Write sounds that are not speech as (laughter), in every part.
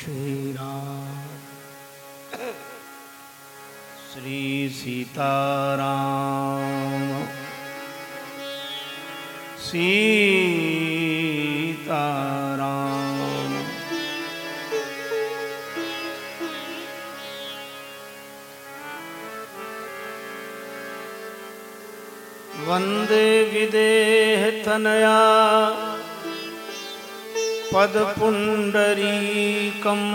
श्री राम श्री सीताराम। सीताराम। वंदे विदेहतनया पदपुण्डरीकम्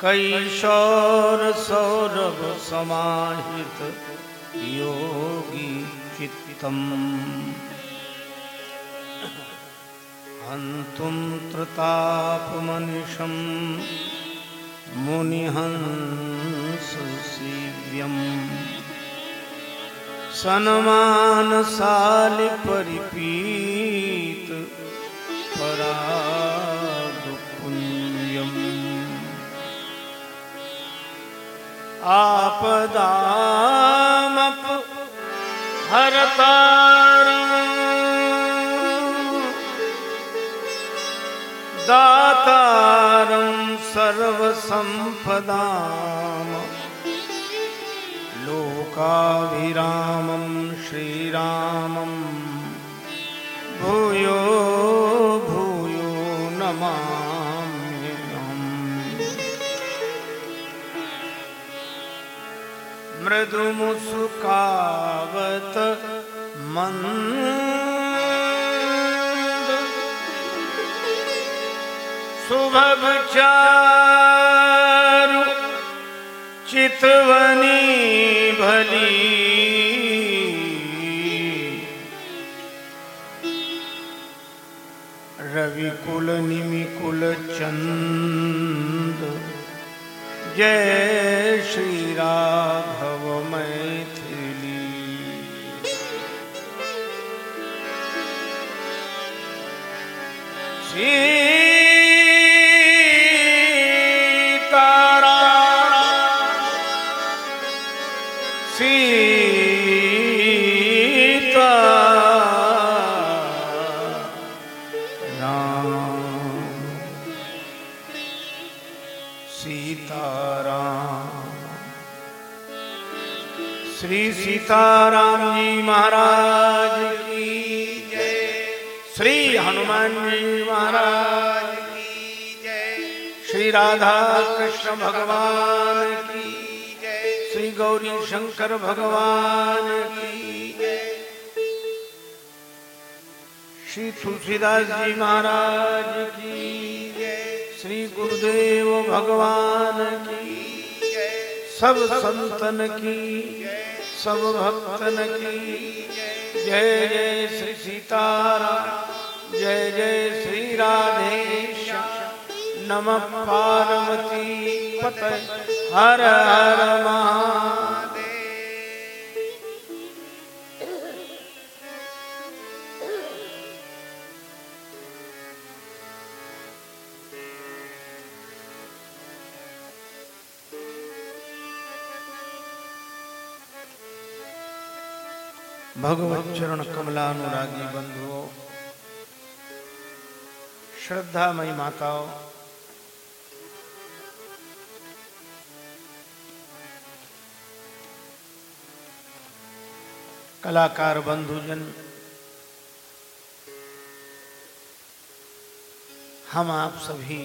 कैशोरसौरभसमाहित योगी चित्तम्। हन्तुं त्रतापमनिशं मुनिहंससेव्यम् सन्मानशालिपरिपीत परागपुण्यम् आपदामप हरतारम्। दातारं सर्वसम्पदाम्। लोकाभिरामं श्रीरामं भूयो मृदुमुसुकावत मन्द। शुभचारु चितवनी भली। रविकुल निमिकुल चंद। जय श्री राघव श्री सीताराम जी महाराज हनुमान जी महाराज की जय। श्री राधा कृष्ण भगवान की जय। श्री गौरी शंकर भगवान की जय। श्री तुलसीदास जी महाराज की जय। श्री गुरुदेव भगवान की जय। सब संतन की सब भक्तन की जय जय श्री सीताराम। जय जय श्री राधेश नमः पार्वती पत हर हर भगवत चरण कमलानुरागी बंधुओं श्रद्धामयी माताओं। कलाकार बंधुजन, हम आप सभी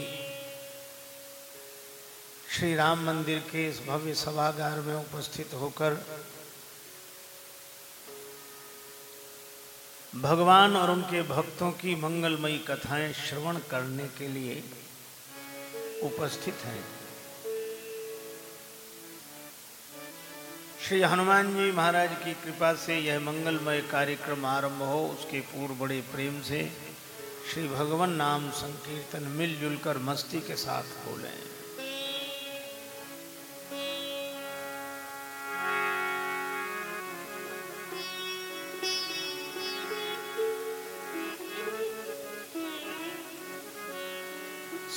श्री राम मंदिर के इस भव्य सभागार में उपस्थित होकर भगवान और उनके भक्तों की मंगलमयी कथाएँ श्रवण करने के लिए उपस्थित हैं। श्री हनुमान जी महाराज की कृपा से यह मंगलमय कार्यक्रम आरंभ हो, उसके पूर्व बड़े प्रेम से श्री भगवान नाम संकीर्तन मिलजुल कर मस्ती के साथ बोलें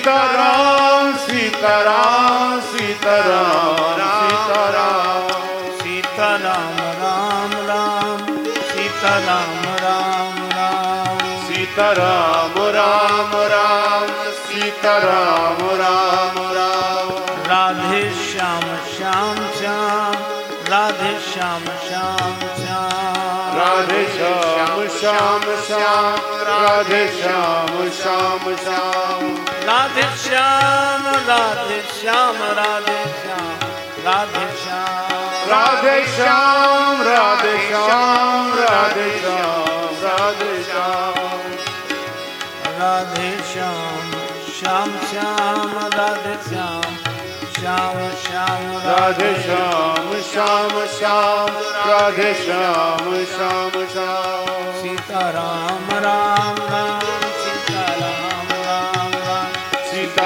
सीताराम सीताराम सीताराम सीताराम। सीताराम राम राम सीताराम राम राम। सीताराम राम राम सीताराम राम राम। राधे श्याम श्याम श्याम राधे श्याम श्याम श्याम। राधे श्याम श्याम श्याम राधे श्याम श्याम श्याम। राधे श्याम राधे श्याम राधे श्याम राधे श्याम। राधे श्याम राधे श्याम राधे श्याम राधे श्याम। राधे श्याम श्याम श्याम राधे श्याम श्याम श्याम राधे श्याम। श्याम श्याम राधे श्याम श्याम श्याम। सीताराम राम राम।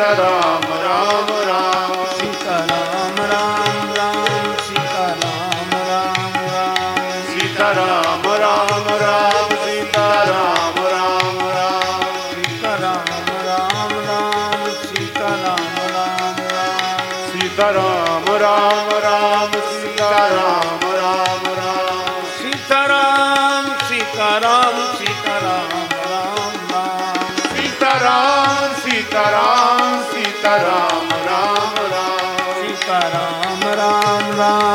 राम राम राम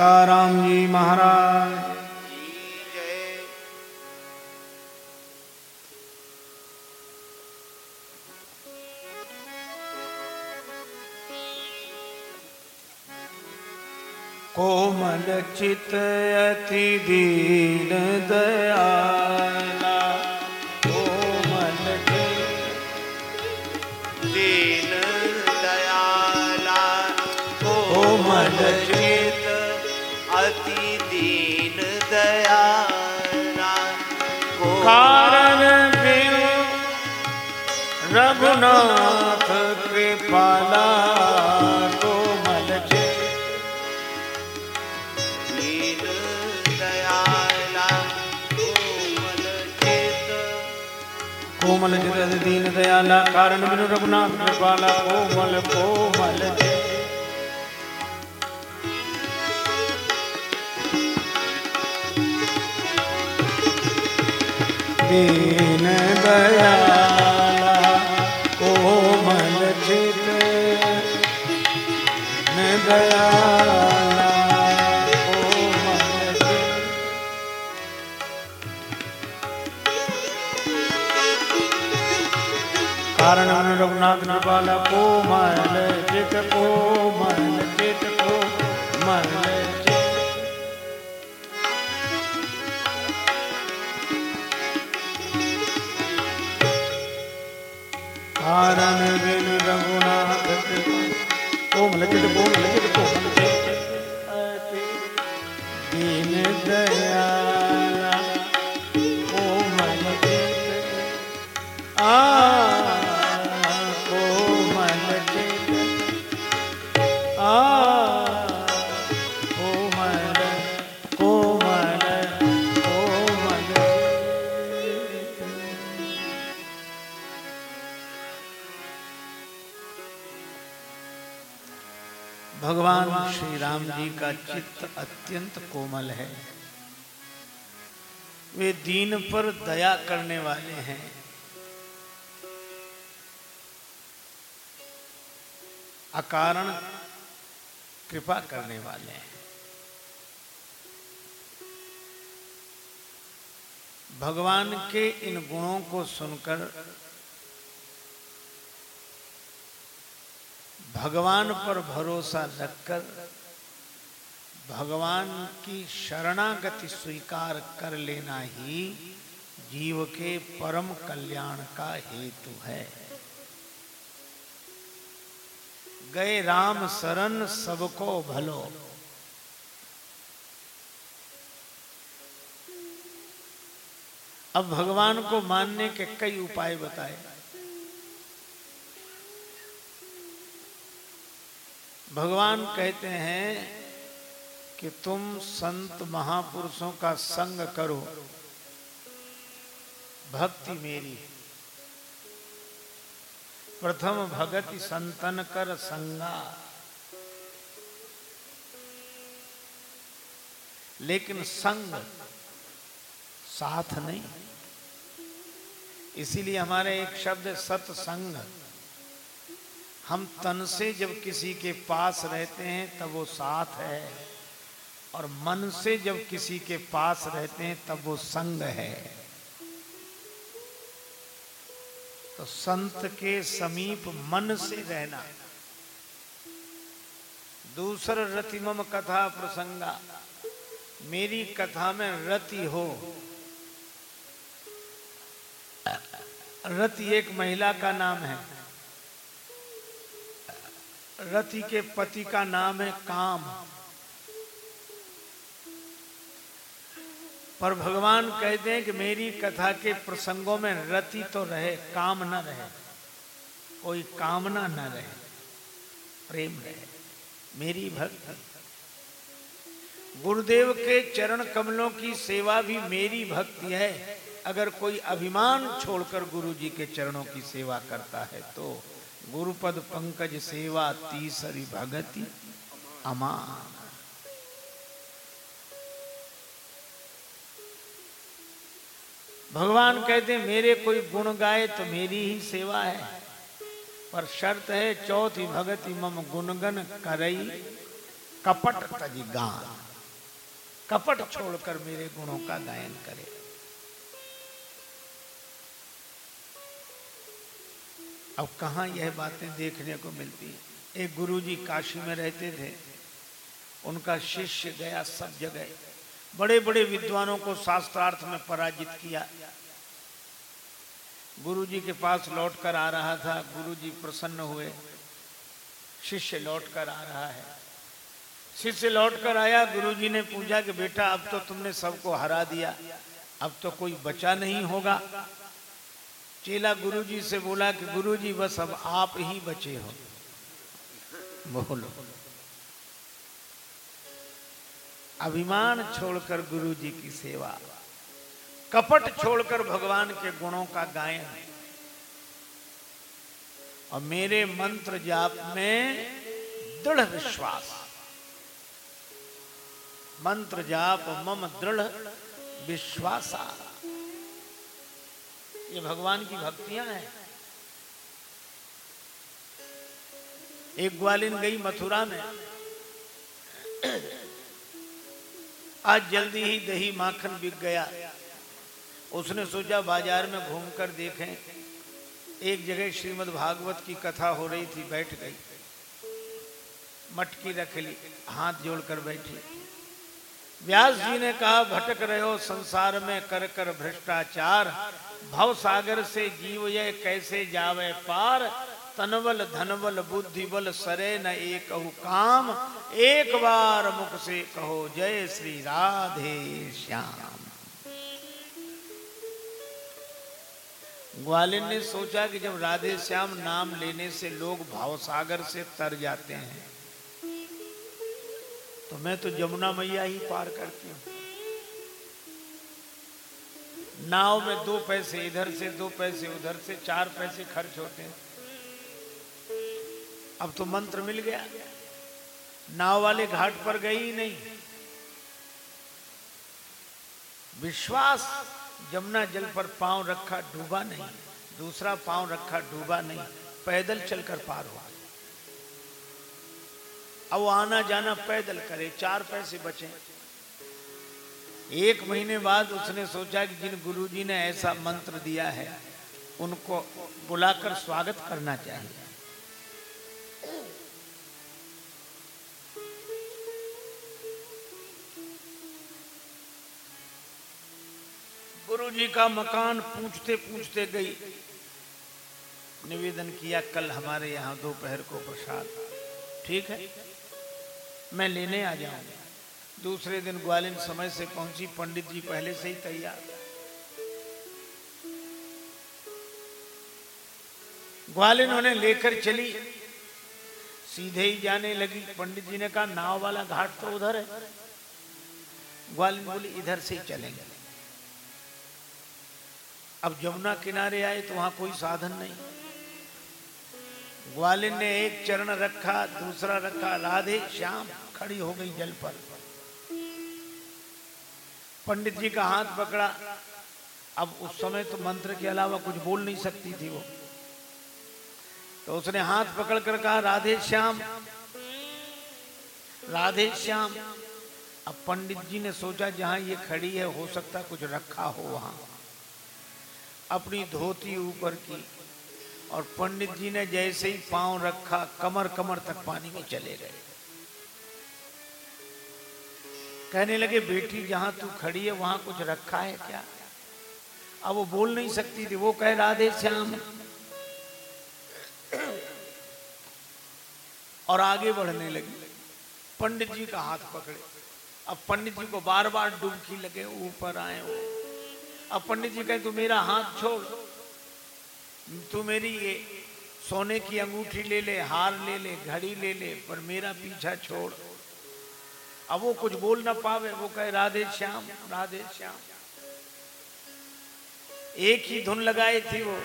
सीताराम जी महाराज। कोमल चित अति दीन दयाला। कोमल दीन दयाला। कोमल कोमल चित दीन दयाला कारण बिनु रघुनाथ कृपाला कोमल कोमल चित दीन दीन पर दया करने वाले हैं। अकारण कृपा करने वाले हैं। भगवान के इन गुणों को सुनकर भगवान पर भरोसा रखकर भगवान की शरणागति स्वीकार कर लेना ही जीव के परम कल्याण का हेतु है। गए राम शरण सबको भलो। अब भगवान को मानने के कई उपाय बताए। भगवान कहते हैं कि तुम संत महापुरुषों का संग करो। भक्ति मेरी प्रथम भगति संतन कर संगा। लेकिन संग साथ नहीं। इसीलिए हमारे एक शब्द है, सत्संग। हम तन से जब किसी के पास रहते हैं, तब वो साथ है। और मन से जब किसी के पास रहते हैं, तब वो संग है। तो संत के समीप मन से रहना। दूसरा रतिमम कथा प्रसंगा। मेरी कथा में रति हो। रति एक महिला का नाम है। रति के पति का नाम है काम। पर भगवान कहते हैं कि मेरी कथा के प्रसंगों में रति तो रहे काम न रहे। कोई कामना न रहे, प्रेम रहे। मेरी भक्ति, गुरुदेव के चरण कमलों की सेवा भी मेरी भक्ति है। अगर कोई अभिमान छोड़कर गुरु जी के चरणों की सेवा करता है तो गुरुपद पंकज सेवा तीसरी भगति अमान भगवान कहते मेरे कोई गुण गाए तो मेरी ही सेवा है। पर शर्त है, चौथी भगति मम गुणगन करई, कपट तज गान। कपट छोड़कर मेरे गुणों का गायन करे। अब कहा यह बातें देखने को मिलती एक गुरुजी काशी में रहते थे। उनका शिष्य गया सब जगह। बड़े बड़े विद्वानों को शास्त्रार्थ में पराजित किया। गुरुजी के पास लौट कर आ रहा था। गुरुजी प्रसन्न हुए। शिष्य लौट कर आ रहा है। शिष्य लौट कर आया। गुरुजी ने पूछा कि बेटा, अब तो तुमने सबको हरा दिया। अब तो कोई बचा नहीं होगा। चेला गुरुजी से बोला कि गुरुजी, बस अब आप ही बचे हो। बोलो। अभिमान छोड़कर गुरुजी की सेवा। कपट छोड़कर भगवान के गुणों का गायन। और मेरे मंत्र जाप में दृढ़ विश्वास। मंत्र जाप मम दृढ़ विश्वासा। ये भगवान की भक्तियाँ हैं। एक ग्वालिन गई मथुरा में। आज जल्दी ही दही माखन बिक गया। उसने सोचा बाज़ार में घूमकर देखें। एक जगह श्रीमद् भागवत की कथा हो रही थी, बैठ गई। मटकी रख ली, हाथ जोड़कर बैठी। व्यास जी ने कहा, भटक रहे हो संसार में कर कर भ्रष्टाचार। भव सागर से जीव ये कैसे जावे पार? तनवल धनवल बुद्धि बल सरे न एक कहु काम। एक बार मुख से कहो, जय श्री राधे श्याम। ग्वालिन ने सोचा कि जब राधे श्याम नाम लेने से लोग भाव सागर से तर जाते हैं तो मैं तो जमुना मैया ही पार करती हूँ। नाव में दो पैसे इधर से, दो पैसे उधर से, चार पैसे खर्च होते हैं। अब तो मंत्र मिल गया। नाव वाले घाट पर गई ही नहीं। विश्वास, जमुना जल पर पाँव रखा डूबा नहीं, दूसरा पाँव रखा डूबा नहीं, पैदल चलकर पार हुआ। अब आना जाना पैदल करे, चार पैसे बचे। एक महीने बाद उसने सोचा कि जिन गुरुजी ने ऐसा मंत्र दिया है, उनको बुलाकर स्वागत करना चाहिए। गुरुजी का मकान पूछते पूछते गई। निवेदन किया, कल हमारे यहाँ दोपहर को प्रसाद। ठीक है? मैं लेने आ जाऊँगा। दूसरे दिन ग्वालिन समय से पहुँची, पंडित जी पहले से ही तैयार। ग्वालिन उन्हें लेकर चली। सीधे ही जाने लगी। पंडित जी ने कहा, नाव वाला घाट तो उधर है। ग्वालिन बोली, इधर से ही चलेंगे। अब जमुना किनारे आए तो वहाँ कोई साधन नहीं। ग्वालिन ने एक चरण रखा, दूसरा रखा, राधे श्याम, खड़ी हो गई जल पर। पंडित जी का हाथ पकड़ा। अब उस समय तो मंत्र के अलावा कुछ बोल नहीं सकती थी वो। तो उसने हाथ पकड़ कर कहा, राधे श्याम राधे श्याम। अब पंडित जी ने सोचा, जहाँ ये खड़ी है, हो सकता कुछ रखा हो वहाँ। अपनी धोती ऊपर की और पंडित जी ने जैसे ही पाँव रखा, कमर कमर तक पानी में चले गए। कहने लगे, बेटी, जहाँ तू खड़ी है, वहाँ कुछ रखा है क्या? अब वो बोल नहीं सकती थी, वो कह, राधे श्याम। और आगे बढ़ने लगी। पंडित जी का हाथ पकड़े। अब पंडित जी को बार बार डुबकी लगे, ऊपर आए अब पंडित जी कहे, तू मेरा हाथ छोड़। तू मेरी ये सोने की अंगूठी ले ले, हार ले ले, घड़ी ले ले, पर मेरा पीछा छोड़। अब वो कुछ बोल ना पावे, वो कहे, राधे श्याम राधे श्याम। एक ही धुन लगाई थी वो।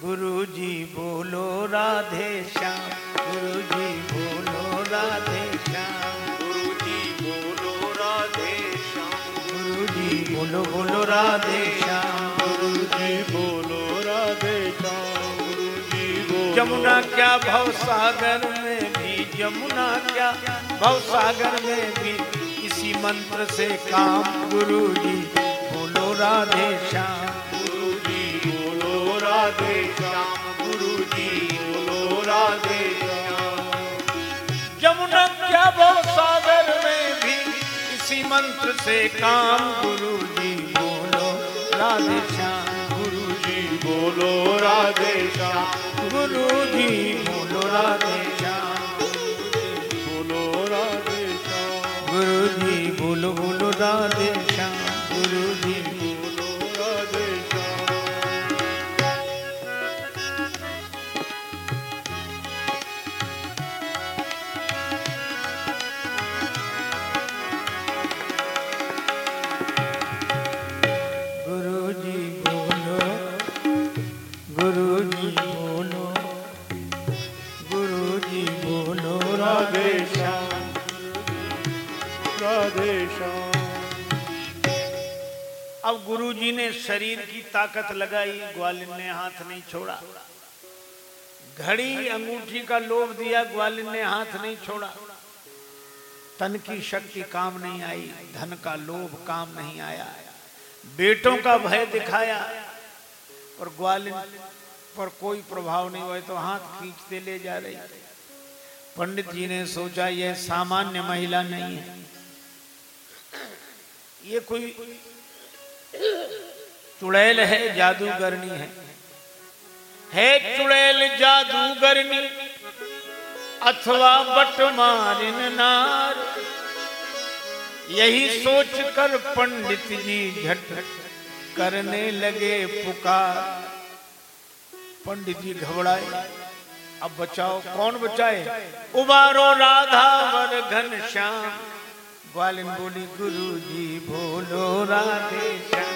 गुरु जी बोलो, राधे श्याम गुरु जी बोलो, राधे श्याम। बोलो बोलो राधे श्याम। गुरु जी बोलो राधे श्याम। गुरु जी बोलो। जमुना क्या भव सागर में भी जमुना क्या भव सागर में भी इसी मंत्र से काम गुरु जी बोलो राधे श्याम। गुरु जी बोलो राधे श्याम। गुरु जी बोलो राधे श्याम। जमुना क्या भव मंत्र से काम गुरु जी बोलो, राधे श्याम, गुरु जी बोलो, राधे श्याम, गुरु जी बोलो, राधे श्याम बोलो, राधे श्याम, गुरु जी बोलो बोलो, राधे शरीर की ताकत लगाई, ग्वालिन ने हाथ नहीं छोड़ा। घड़ी अंगूठी का लोभ दिया, ग्वालिन ने हाथ नहीं छोड़ा। तन की शक्ति काम नहीं आई, धन का लोभ काम नहीं आया। बेटों का भय दिखाया और ग्वालिन पर कोई प्रभाव नहीं हुआ तो हाथ खींचते ले जा रही। पंडित जी ने सोचा, यह सामान्य महिला नहीं है। ये कोई चुड़ैल है जादूगरनी है। है चुड़ैल जादूगरनी, अथवा बटमारिन नार। यही सोच कर पंडित जी झट करने लगे पुकार। पंडित जी घबराए, अब बचाओ, कौन बचाए? उबारो राधा वर घन श्याम ग्वालिन बोली गुरु जी बोलो राधे श्याम।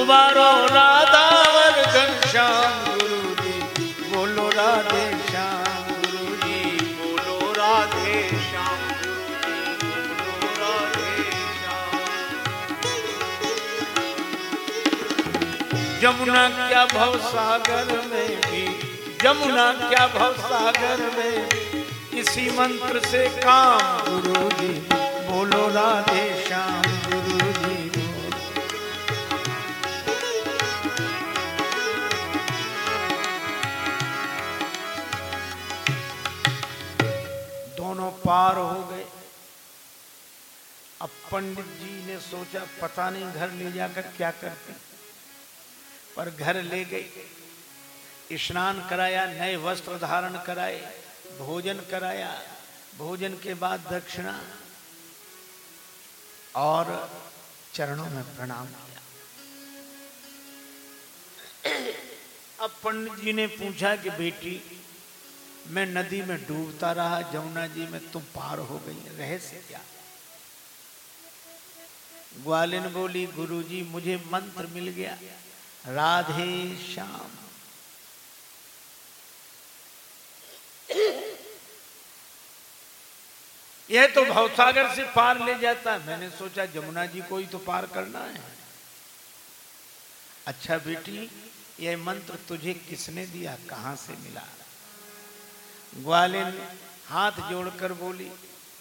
उबारो राधा वर घन श्याम गुरु जी बोलो राधे श्याम गुरु जी बोलो राधे श्याम श्याम जमुना क्या भव सागर में भी, जमुना क्या भव सागर में इसी मंत्र से काम गुरु जी बोलो राधे श्याम पार हो गए। अब पंडित जी ने सोचा, पता नहीं घर ले जाकर क्या करते। पर घर ले गई स्नान कराया, नए वस्त्र धारण कराए, भोजन कराया। भोजन के बाद दक्षिणा और चरणों में प्रणाम किया। अब पंडित जी ने पूछा कि बेटी मैं नदी में डूबता रहा, जमुना जी में तुम पार हो गई, रहस्य क्या? ग्वालिन बोली, गुरुजी, मुझे मंत्र मिल गया, राधे श्याम। यह तो भवसागर से पार ले जाता है। मैंने सोचा, जमुना जी को ही तो पार करना है। अच्छा बेटी यह मंत्र तुझे किसने दिया, कहाँ से मिला? ग्वालिन हाथ जोड़कर बोली,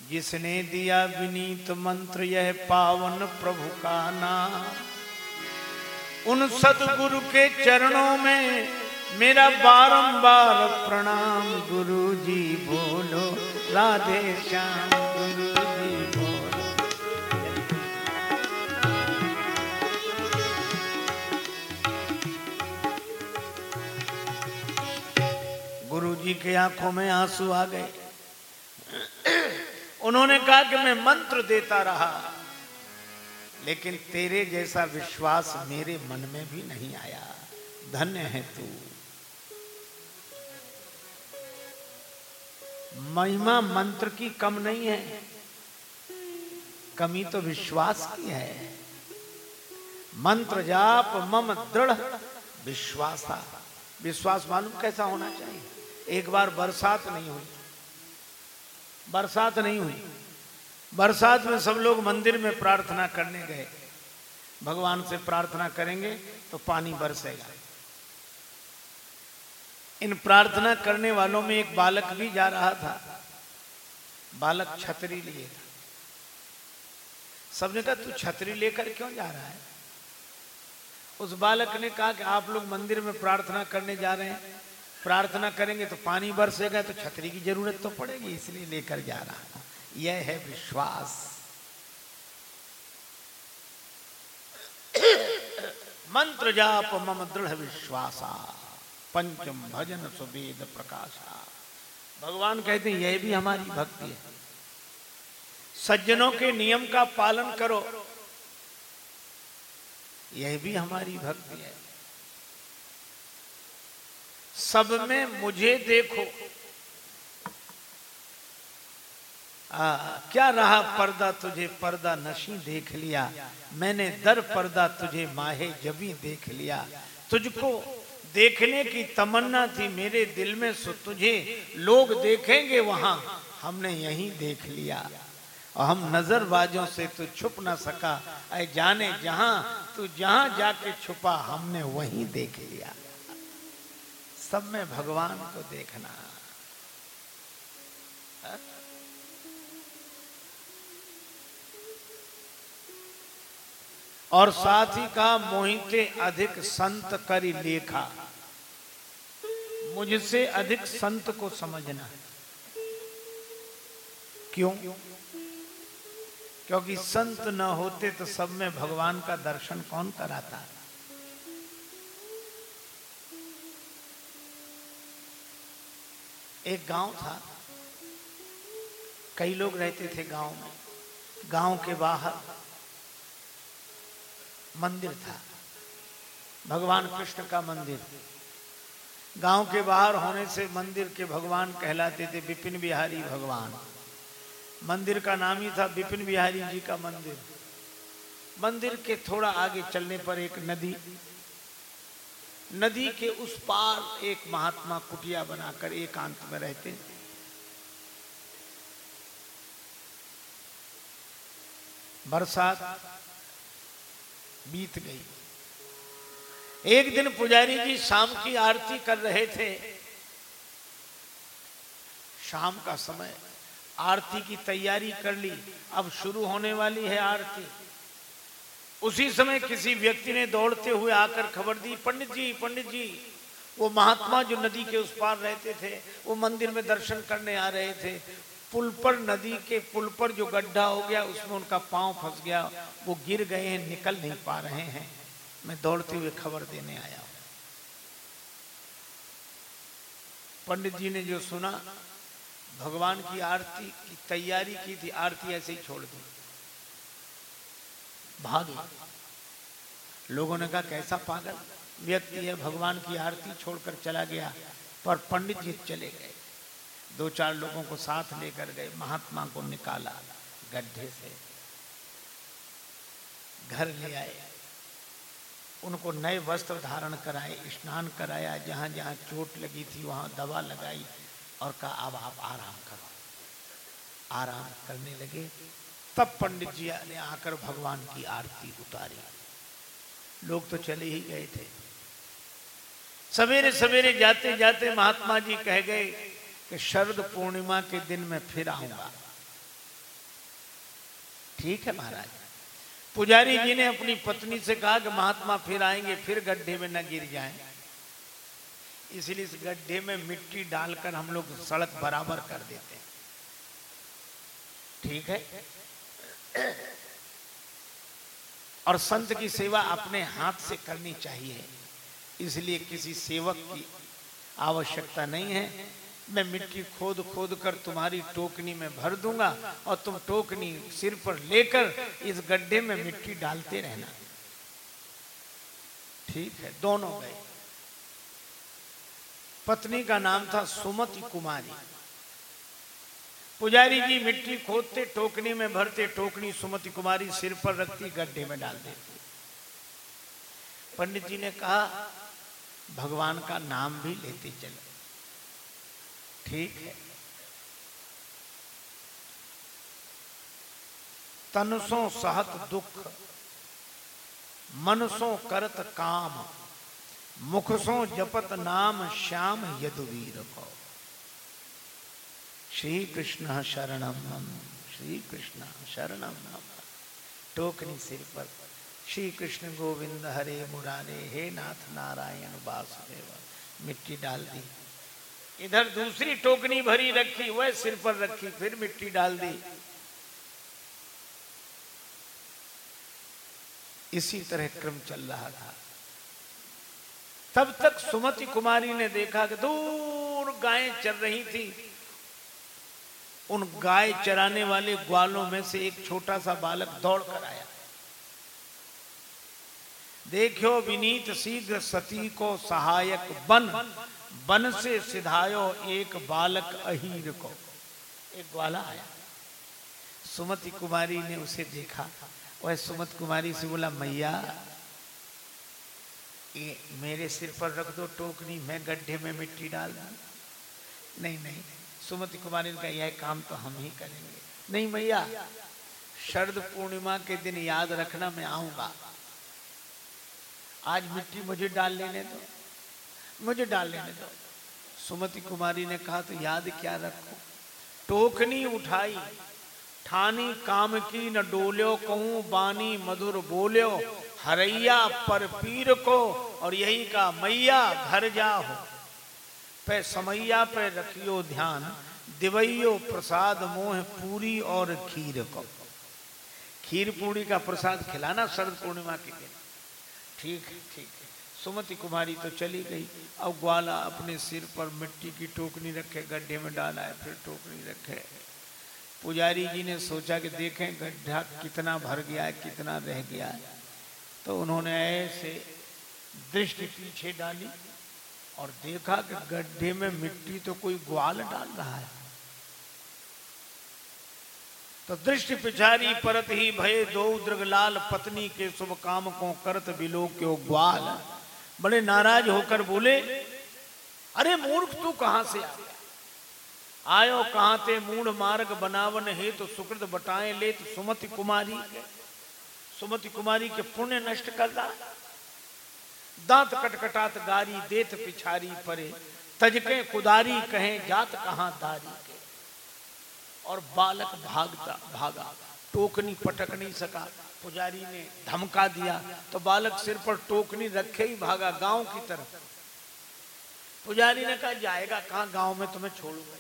जिसने दिया विनीत मंत्र, यह पावन प्रभु का नाम। उन सतगुरु के चरणों में मेरा बारंबार प्रणाम गुरु जी बोलो, राधे श्याम गुरु गुरु जी के आँखों में आँसू आ गए। उन्होंने कहा कि मैं मंत्र देता रहा, लेकिन तेरे जैसा विश्वास मेरे मन में भी नहीं आया। धन्य है तू। महिमा मंत्र की कम नहीं है, कमी तो विश्वास की है। मंत्र जाप मम दृढ़, विश्वासा, विश्वास मालूम कैसा होना चाहिए? एक बार बरसात नहीं हुई। बरसात नहीं हुई। बरसात में सब लोग मंदिर में प्रार्थना करने गए। भगवान से प्रार्थना करेंगे तो पानी बरसेगा। इन प्रार्थना करने वालों में एक बालक भी जा रहा था। बालक छतरी लिए था। सबने कहा, तू छतरी लेकर क्यों जा रहा है? उस बालक ने कहा कि आप लोग मंदिर में प्रार्थना करने जा रहे हैं। प्रार्थना करेंगे तो पानी बरसेगा तो छतरी की ज़रूरत तो पड़ेगी, इसलिए लेकर जा रहा हूँ। यह है विश्वास। मंत्र जाप मम दृढ़ विश्वासा, पंचम भजन सुवेद प्रकाशा। भगवान कहते हैं, यह भी हमारी भक्ति है। सज्जनों के नियम का पालन करो, यह भी हमारी भक्ति है। सब में मुझे देखो। आ, क्या रहा पर्दा तुझे? पर्दा नशी देख लिया। मैंने दर पर्दा तुझे माहे जबी देख लिया। तुझको देखने की तमन्ना थी मेरे दिल में सो तुझे लोग देखेंगे वहाँ। हमने यही देख लिया। और हम नजरबाजों से तो छुप ना सका। ऐ जाने जहाँ तू जहाँ जाके छुपा हमने वहीं देख लिया। सब में भगवान को देखना। और साथ ही कहा, मोहिते अधिक संत करी लेखा। मुझसे अधिक संत को समझना। क्यों? क्योंकि संत न होते तो सब में भगवान का दर्शन कौन कराता? एक गाँव था। कई लोग रहते थे गाँव में। गाँव के बाहर मंदिर था। भगवान कृष्ण का मंदिर। गाँव के बाहर होने से मंदिर के भगवान कहलाते थे विपिन बिहारी भगवान। मंदिर का नाम ही था विपिन बिहारी जी का मंदिर। मंदिर के थोड़ा आगे चलने पर एक नदी नदी के उस पार एक महात्मा कुटिया बनाकर एकांत में रहते बरसात बीत गई। एक दिन पुजारी जी शाम की आरती कर रहे थे। शाम का समय, आरती की तैयारी कर ली। अब शुरू होने वाली है आरती। उसी समय किसी व्यक्ति ने दौड़ते हुए आकर खबर दी, पंडित जी पंडित जी, वो महात्मा जो नदी के उस पार रहते थे, वो मंदिर में दर्शन करने आ रहे थे पुल पर नदी के पुल पर जो गड्ढा हो गया, उसमें उनका पाँव फंस गया, वो गिर गए हैं, निकल नहीं पा रहे हैं। मैं दौड़ते हुए खबर देने आया हूँ। पंडित जी ने जो सुना, भगवान की आरती की तैयारी की थी, आरती ऐसे ही छोड़ दी। भागे। लोगों ने कहा, कैसा पागल? व्यक्ति है, भगवान की आरती छोड़कर चला गया, पर पंडित जी चले गए। दो चार लोगों को साथ लेकर गए, महात्मा को निकाला, गड्ढे से घर ले आए। उनको नए वस्त्र धारण कराए, स्नान कराया जहाँ जहाँ चोट लगी थी, वहाँ दवा लगाई और कहा, अब आप आराम करो। आराम करने लगे। तब पंडित जी ने आकर भगवान की आरती उतारी। लोग तो चले ही गए थे। सवेरे सवेरे जाते जाते महात्मा जी कह गए कि शरद पूर्णिमा के दिन मैं फिर आऊँगा। ठीक है महाराज। पुजारी जी ने अपनी पत्नी से कहा कि महात्मा फिर आएँगे, फिर गड्ढे में न गिर जाएँ। इसलिए इस गड्ढे में मिट्टी डालकर हम लोग सड़क बराबर कर देते हैं। ठीक है? और संत की सेवा अपने हाथ से करनी चाहिए। इसलिए किसी सेवक की आवश्यकता नहीं है। मैं मिट्टी खोद खोद कर तुम्हारी टोकनी में भर दूँगा और तुम टोकनी सिर पर लेकर इस गड्ढे में मिट्टी डालते रहना। ठीक है, दोनों गए। पत्नी का नाम था सुमति कुमारी। पुजारी जी मिट्टी खोदते, टोकनी में भरते, टोकनी सुमति कुमारी सिर पर रखती, गड्ढे में डाल देती। पंडित जी ने कहा, भगवान का नाम भी लेते चले। ठीक है। तनसों सहत दुख, मनसों करत काम, मुखसों जपत नाम, श्याम यदुवीर को। श्री कृष्ण शरणम मम श्री कृष्ण शरणम मम टोकनी सिर पर। श्री कृष्ण गोविंद हरे मुरारे, हे नाथ नारायण वासुदेव, मिट्टी डाल दी। इधर दूसरी टोकनी भरी रखी, वह सिर पर रखी, फिर मिट्टी डाल दी। इसी तरह क्रम चल रहा था। तब तक सुमति कुमारी ने देखा कि दूर गायें चल रही थी। उन गाय चराने वाले ग्वालों में से एक छोटा सा बालक दौड़ कर आया। देखो विनीत शीघ्र सती को सहायक बन बन से सिधायो एक बालक अहीर को। एक ग्वाला आया। सुमति कुमारी ने उसे देखा। वह सुमत कुमारी से बोला, मैया, ये मेरे सिर पर रख दो टोकनी मैं गड्ढे में मिट्टी डाल दूँ नहीं नहीं। सुमति कुमारी ने कहा, यह काम तो हम ही करेंगे। नहीं मैया शरद पूर्णिमा के दिन याद रखना मैं आऊँगा। आज मिट्टी मुझे डाल लेने दो, मुझे डाल लेने दो। सुमति कुमारी ने कहा तो याद क्या रखो? टोकनी उठाई, ठानी काम की न डोल्यो कहूँ, बानी मधुर बोल्यो, हरैया पर पीर को और यही का मैया, घर जाओ। पे समैया पे रखियो ध्यान, दिवैयो प्रसाद मोह पूरी और खीर को। खीर पूरी का प्रसाद खिलाना शरद पूर्णिमा के दिन। ठीक है ठीक है। सुमति कुमारी तो चली गई। अब ग्वाला अपने सिर पर मिट्टी की टोकनी रखे, गड्ढे में डाला है, फिर टोकनी रखे। पुजारी जी ने सोचा कि देखें गड्ढा कितना भर गया है, कितना रह गया है। तो उन्होंने ऐसे दृष्टि पीछे डाली। और देखा कि गड्ढे में मिट्टी तो कोई ग्वाल डाल रहा है। तो दृष्टि पिछारी परत ही भय, दो दृगलाल पत्नी के शुभ काम को करत बिलो के ग्वाल? बड़े नाराज़ होकर बोले, अरे मूर्ख, तू कहाँ से आ गया? आयो कहाँ ते मूढ़ मार्ग बनावन हे तो सुकृत बटाए ले तो सुमति कुमारी सुमति कुमारी के पुण्य नष्ट कर रहा दांत कटकटात गारी, देत पिछारी परे। तजके कुदारी कहे, जात कहाँ दारी के। और बालक भागता, भागा। टोकनी पटक नहीं सका। पुजारी ने धमका दिया तो बालक सिर पर टोकनी रखे ही भागा गाँव की तरफ़। पुजारी ने कहा, जाएगा कहाँ? गाँव में तुम्हें छोड़ूँगा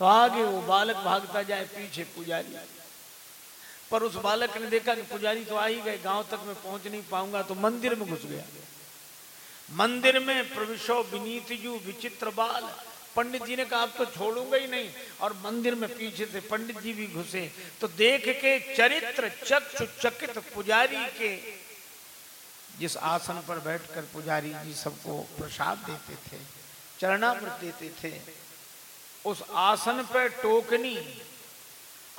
तो आगे वो बालक भागता जाए, पीछे पुजारी। पर उस बालक ने देखा कि पुजारी तो आ ही गए, गाँव तक मैं पहुँच नहीं पाऊँगा तो मंदिर में घुस गया। मंदिर में प्रविशो विनीत जू विचित्र बाल। पंडित जी ने कहा, अब तो छोड़ूँगा ही नहीं। और मंदिर में पीछे से पंडित जी भी घुसे। तो देख के चरित्र चक्षु चकित पुजारी के, जिस आसन पर बैठकर पुजारी जी सबको प्रसाद देते थे, चरणामृत देते थे, उस आसन पर टोकनी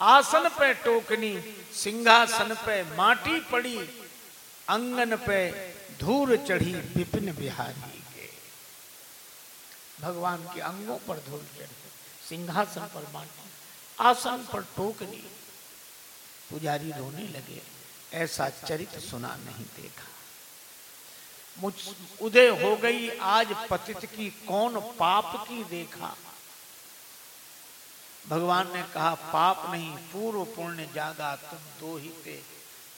आसन पे टोकनी, सिंहासन पे माटी पड़ी, अंगन पे धूल चढ़ी, विपिन बिहारी के। भगवान के अंगों पर धूल चढ़ी, सिंहासन पर माटी, आसन पर टोकनी। पुजारी रोने लगे, ऐसा चरित्र सुना नहीं देखा। मुझ उदय हो गई, आज पतित की कौन पाप की देखा। भगवान ने कहा, पाप नहीं, पूर्व पुण्य जागा तुम दो ही थे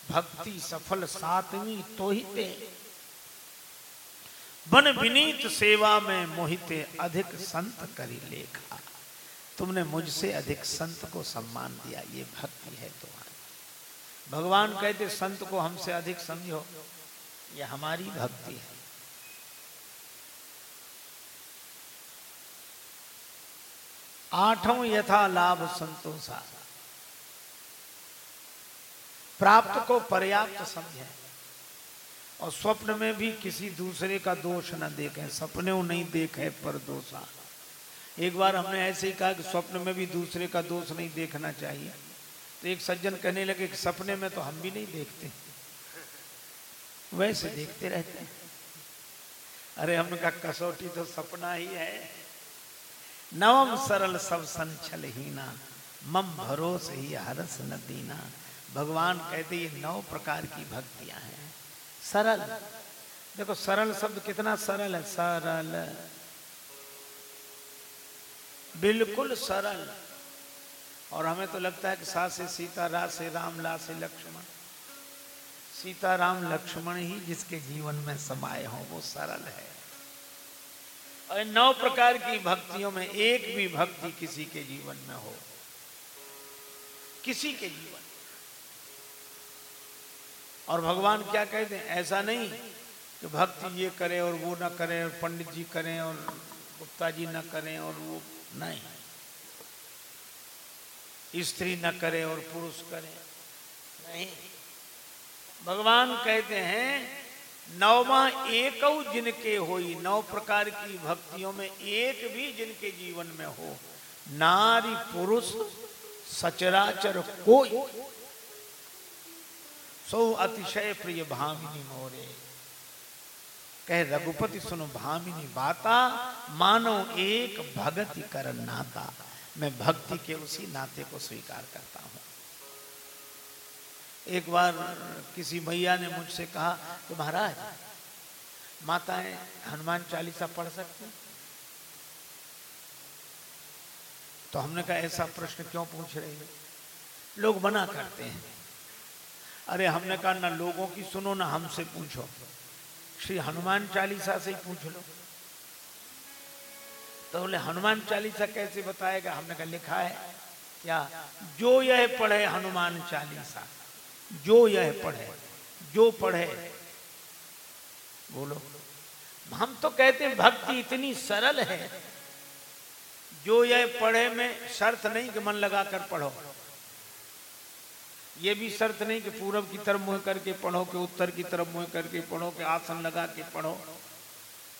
भक्ति सफल, सातवीं तो ही थे बन विनीत सेवा में मोहिते अधिक संत करी लेखा। तुमने मुझसे अधिक संत को सम्मान दिया, ये भक्ति है तुम्हारी। भगवान कहते, संत को हमसे अधिक समझो, ये हमारी भक्ति है। आठों यथा लाभ संतोषा प्राप्त को पर्याप्त समझे। और स्वप्न में भी किसी दूसरे का दोष न देखें। सपने नहीं देखे पर दोषा एक बार हमने ऐसे ही कहा कि स्वप्न में भी दूसरे का दोष नहीं देखना चाहिए। तो एक सज्जन कहने लगे कि सपने में तो हम भी नहीं देखते। वैसे देखते रहते हैं। अरे हमने कहा, कसौटी तो सपना ही है। नवम सरल सब संचल हीना, मम भरोसे ही हरस न दीना। भगवान कहते ये नौ प्रकार की भक्तियाँ हैं। सरल। देखो, सरल शब्द कितना सरल है। सरल। बिल्कुल सरल। और हमें तो लगता है कि सा से सीता रा से राम ला से लक्ष्मण। सीता, राम, लक्ष्मण ही जिसके जीवन में समाये हो, वो सरल है। और नौ प्रकार की भक्तियों में एक भी भक्ति किसी के जीवन में हो। किसी के जीवन। और भगवान क्या कहते हैं? ऐसा नहीं कि भक्ति ये करे और वो ना करे और पंडित जी करें और गुप्ता जी ना करें और वो नहीं। स्त्री न करे और पुरुष करे। नहीं। भगवान कहते हैं नौवा एक जिनके होई, नौ प्रकार की भक्तियों में एक भी जिनके जीवन में हो। नारी पुरुष, सचराचर कोई। सो अतिशय प्रिय भामिनी मोरे, कह रघुपति सुनो भामिनी बाता, मानो एक भगति कर नाता। मैं भक्ति के उसी नाते को स्वीकार करता हूँ। एक बार किसी भैया ने मुझसे कहा कि महाराज, माताएँ हनुमान चालीसा पढ़ सकते तो हमने कहा, ऐसा प्रश्न क्यों पूछ रही है? लोग मना करते हैं। अरे हमने कहा, ना लोगों की सुनो, ना हमसे पूछो। श्री हनुमान चालीसा से ही पूछ लो। तो बोले, हनुमान चालीसा कैसे बताएगा? हमने कहा, लिखा है, क्या? जो यह पढ़े हनुमान चालीसा। जो यह पढ़े, जो पढ़े। बोलो। हम तो कहते हैं, भक्ति इतनी सरल है। जो यह पढ़े में शर्त नहीं कि मन लगा कर पढ़ो। ये भी शर्त नहीं कि पूरब की तरफ़ मुँह करके पढ़ो, कि उत्तर की तरफ़ मुँह करके पढ़ो, कि आसन लगा के पढ़ो,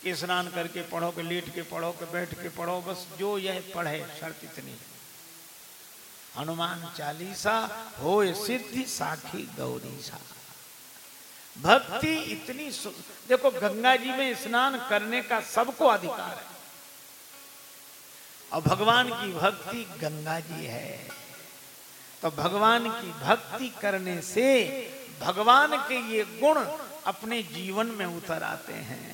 कि स्नान करके पढ़ो, कि लेट के पढ़ो, कि बैठ के पढ़ो। बस जो यह पढ़े, शर्त इतनी हनुमान चालीसा हो सिद्धि साखी गौरी सा भक्ति इतनी देखो गंगा जी में स्नान करने का सबको अधिकार है। और भगवान की भक्ति गंगा जी है। तो भगवान की भक्ति करने से भगवान के ये गुण अपने जीवन में उतर आते हैं।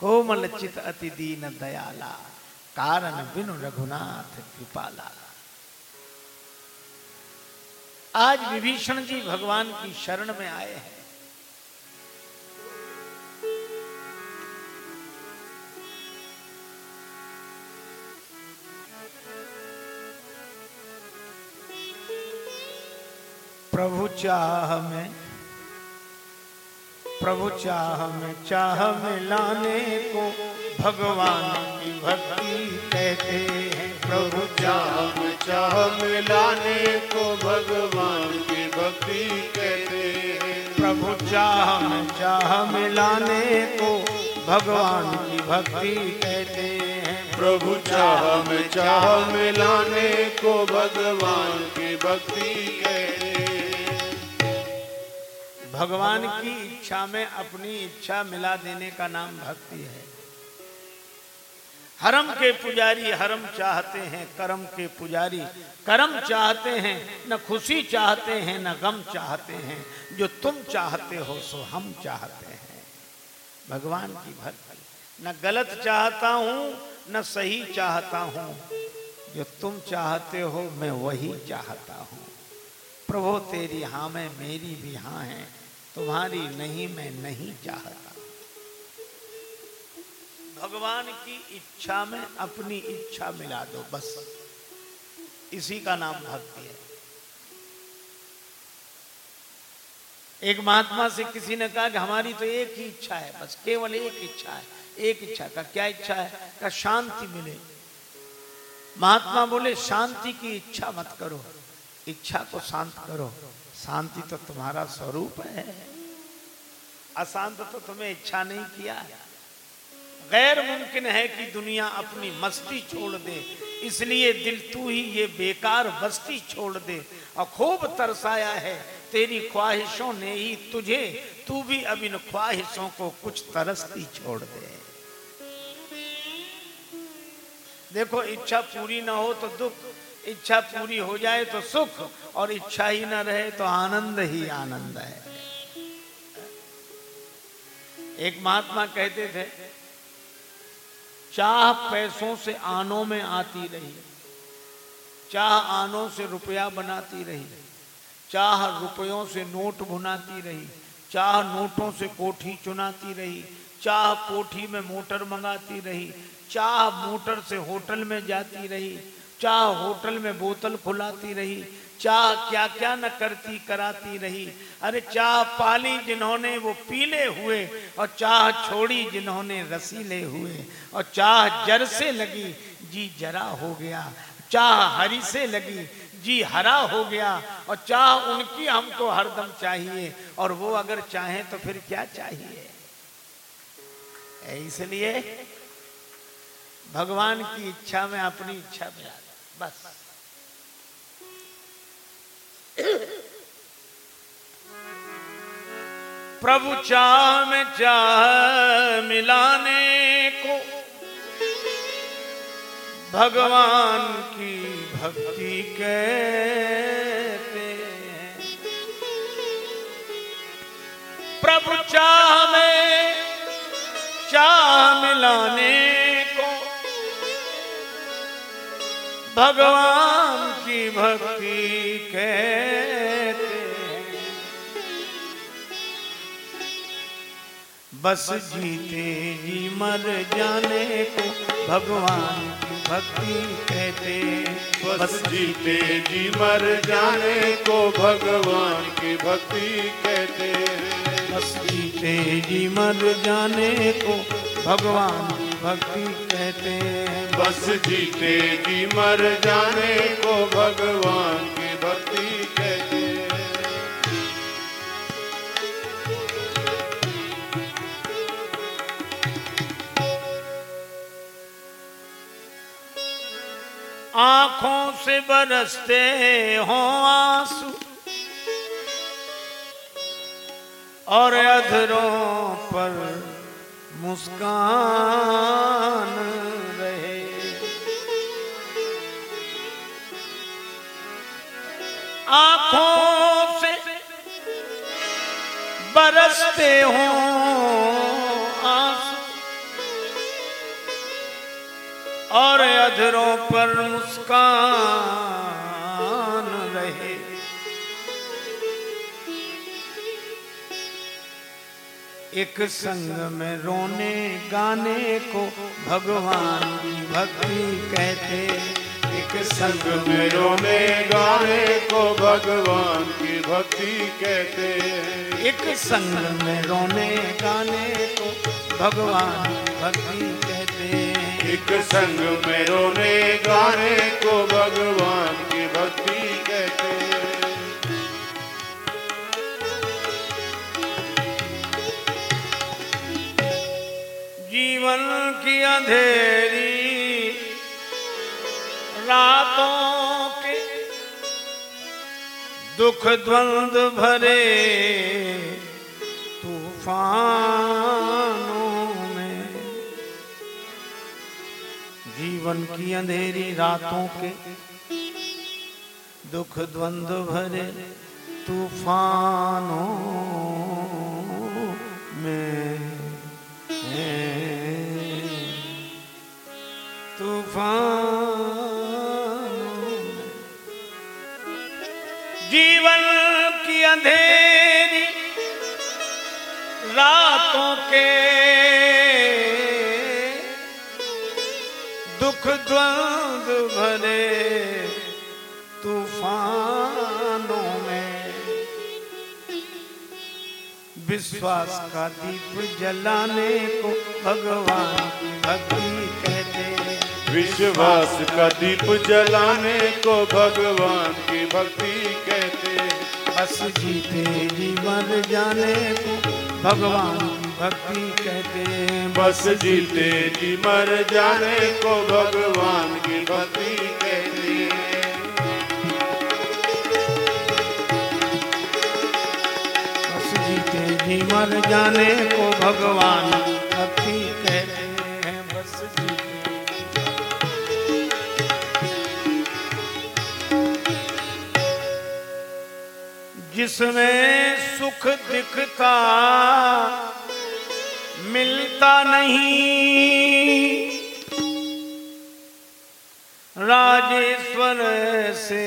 कोमल चित अति दीन दयाला, कारण बिनु रघुनाथ कृपाला। आज विभीषण जी भगवान की शरण में आए हैं। प्रभु चाह में, प्रभु चाह में चाह में लाने को भगवान की भक्ति कहते हैं। प्रभु चाह चाह मिलाने को भगवान की भक्ति कहते हैं। प्रभु चाह चाह मिलाने को भगवान की भक्ति कहते हैं। प्रभु चाह में चाह मिलाने को भगवान की भक्ति कहते भगवान की इच्छा में अपनी इच्छा मिला देने का नाम भक्ति है। हरम के पुजारी हरम चाहते हैं, करम के पुजारी करम चाहते हैं, न खुशी चाहते हैं, न गम चाहते हैं। जो तुम चाहते हो, सो हम चाहते हैं। भगवान की भक्ति। न गलत चाहता हूँ, न सही चाहता हूँ। जो तुम चाहते हो, मैं वही चाहता हूँ। प्रभु, तेरी हाँ में मेरी भी हाँ है। तुम्हारी नहीं, मैं नहीं चाहता। भगवान की इच्छा में अपनी इच्छा मिला दो, बस। इसी का नाम भक्ति है। एक महात्मा से किसी ने कहा कि हमारी तो एक ही इच्छा है, बस केवल एक इच्छा है, एक इच्छा का क्या इच्छा है? का शांति मिले। महात्मा बोले, शांति की इच्छा मत करो, इच्छा को शांत करो। शांति तो तुम्हारा स्वरूप है। अशांत तो तुम्हें इच्छा नहीं किया गैर मुमकिन है कि दुनिया अपनी मस्ती छोड़ दे। इसलिए दिल तू ही ये बेकार बस्ती छोड़ दे। और खूब तरसाया है, तेरी ख्वाहिशों ने ही तुझे। तू भी अब इन ख्वाहिशों को कुछ तरसती छोड़ दे। देखो, इच्छा पूरी ना हो तो दुख, इच्छा पूरी हो जाए तो सुख, और इच्छा ही ना रहे तो आनंद ही आनंद है। एक महात्मा कहते थे चाह पैसों से आनों में आती रही। चाह आनों से रुपया बनाती रही। चाह रुपयों से नोट भुनाती रही। चाह नोटों से कोठी चुनाती रही। चाह कोठी में मोटर मंगाती रही। चाह मोटर से होटल में जाती रही। चाह होटल में बोतल खुलाती रही। चाह क्या क्या न करती, कराती रही। अरे चाह पाली जिन्होंने वो पीले हुए, और चाह छोड़ी जिन्होंने रसीले हुए, और चाह जर से लगी, जी जरा हो गया। चाह हरी से लगी, जी हरा हो गया, और चाह उनकी हमको हरदम चाहिए, और वो अगर चाहें तो फिर क्या चाहिए? इसलिए भगवान की इच्छा में अपनी इच्छा में आ बस। प्रभु चाह में चाह मिलाने को, भगवान की भक्ति कहते हैं। प्रभु चाह में चाह मिलाने को, भगवान की भक्ति कहते बस जीते जी मर जाने को भगवान की भक्ति कहते बस जीते जी मर जाने को भगवान की भक्ति कहते बस जीते जी मर जाने को भगवान की भक्ति कहते हैं। बस जीते जी मर जाने को भगवान की भक्ति कहते आँखों से बरसते हो आँसू और अधरों पर मुस्कान। आँखों से बरसते हो और अधरों पर मुस्कान रहे। एक संग में रोने गाने को भगवान की भक्ति कहते। एक संग में रोने गाने को भगवान की भक्ति कहते हैं। एक संग में रोने गाने को भगवान भक्ति कहते हैं। एक संग में रोने गाने को भगवान की भक्ति कहते हैं। जीवन की अंधेरी रातों के दुख द्वंद भरे तूफानों में। जीवन की अंधेरी रातों के दुख द्वंद भरे तूफानों में। तूफ़ान जीवन की अंधेरी रातों के दुख द्वंद भरे तूफानों में विश्वास का दीप जलाने को भगवान भक्ति विश्वास का दीप जलाने को भगवान की भक्ति कहते बस जीते जी मर जाने को भगवान की भक्ति कहते हैं। बस जीते जी मर जाने को भगवान की भक्ति कहते बस जीते जी मर जाने को भगवान भक्ति कहते हैं। बस जीते जिसमें सुख दिखता मिलता नहीं। राजेश्वर से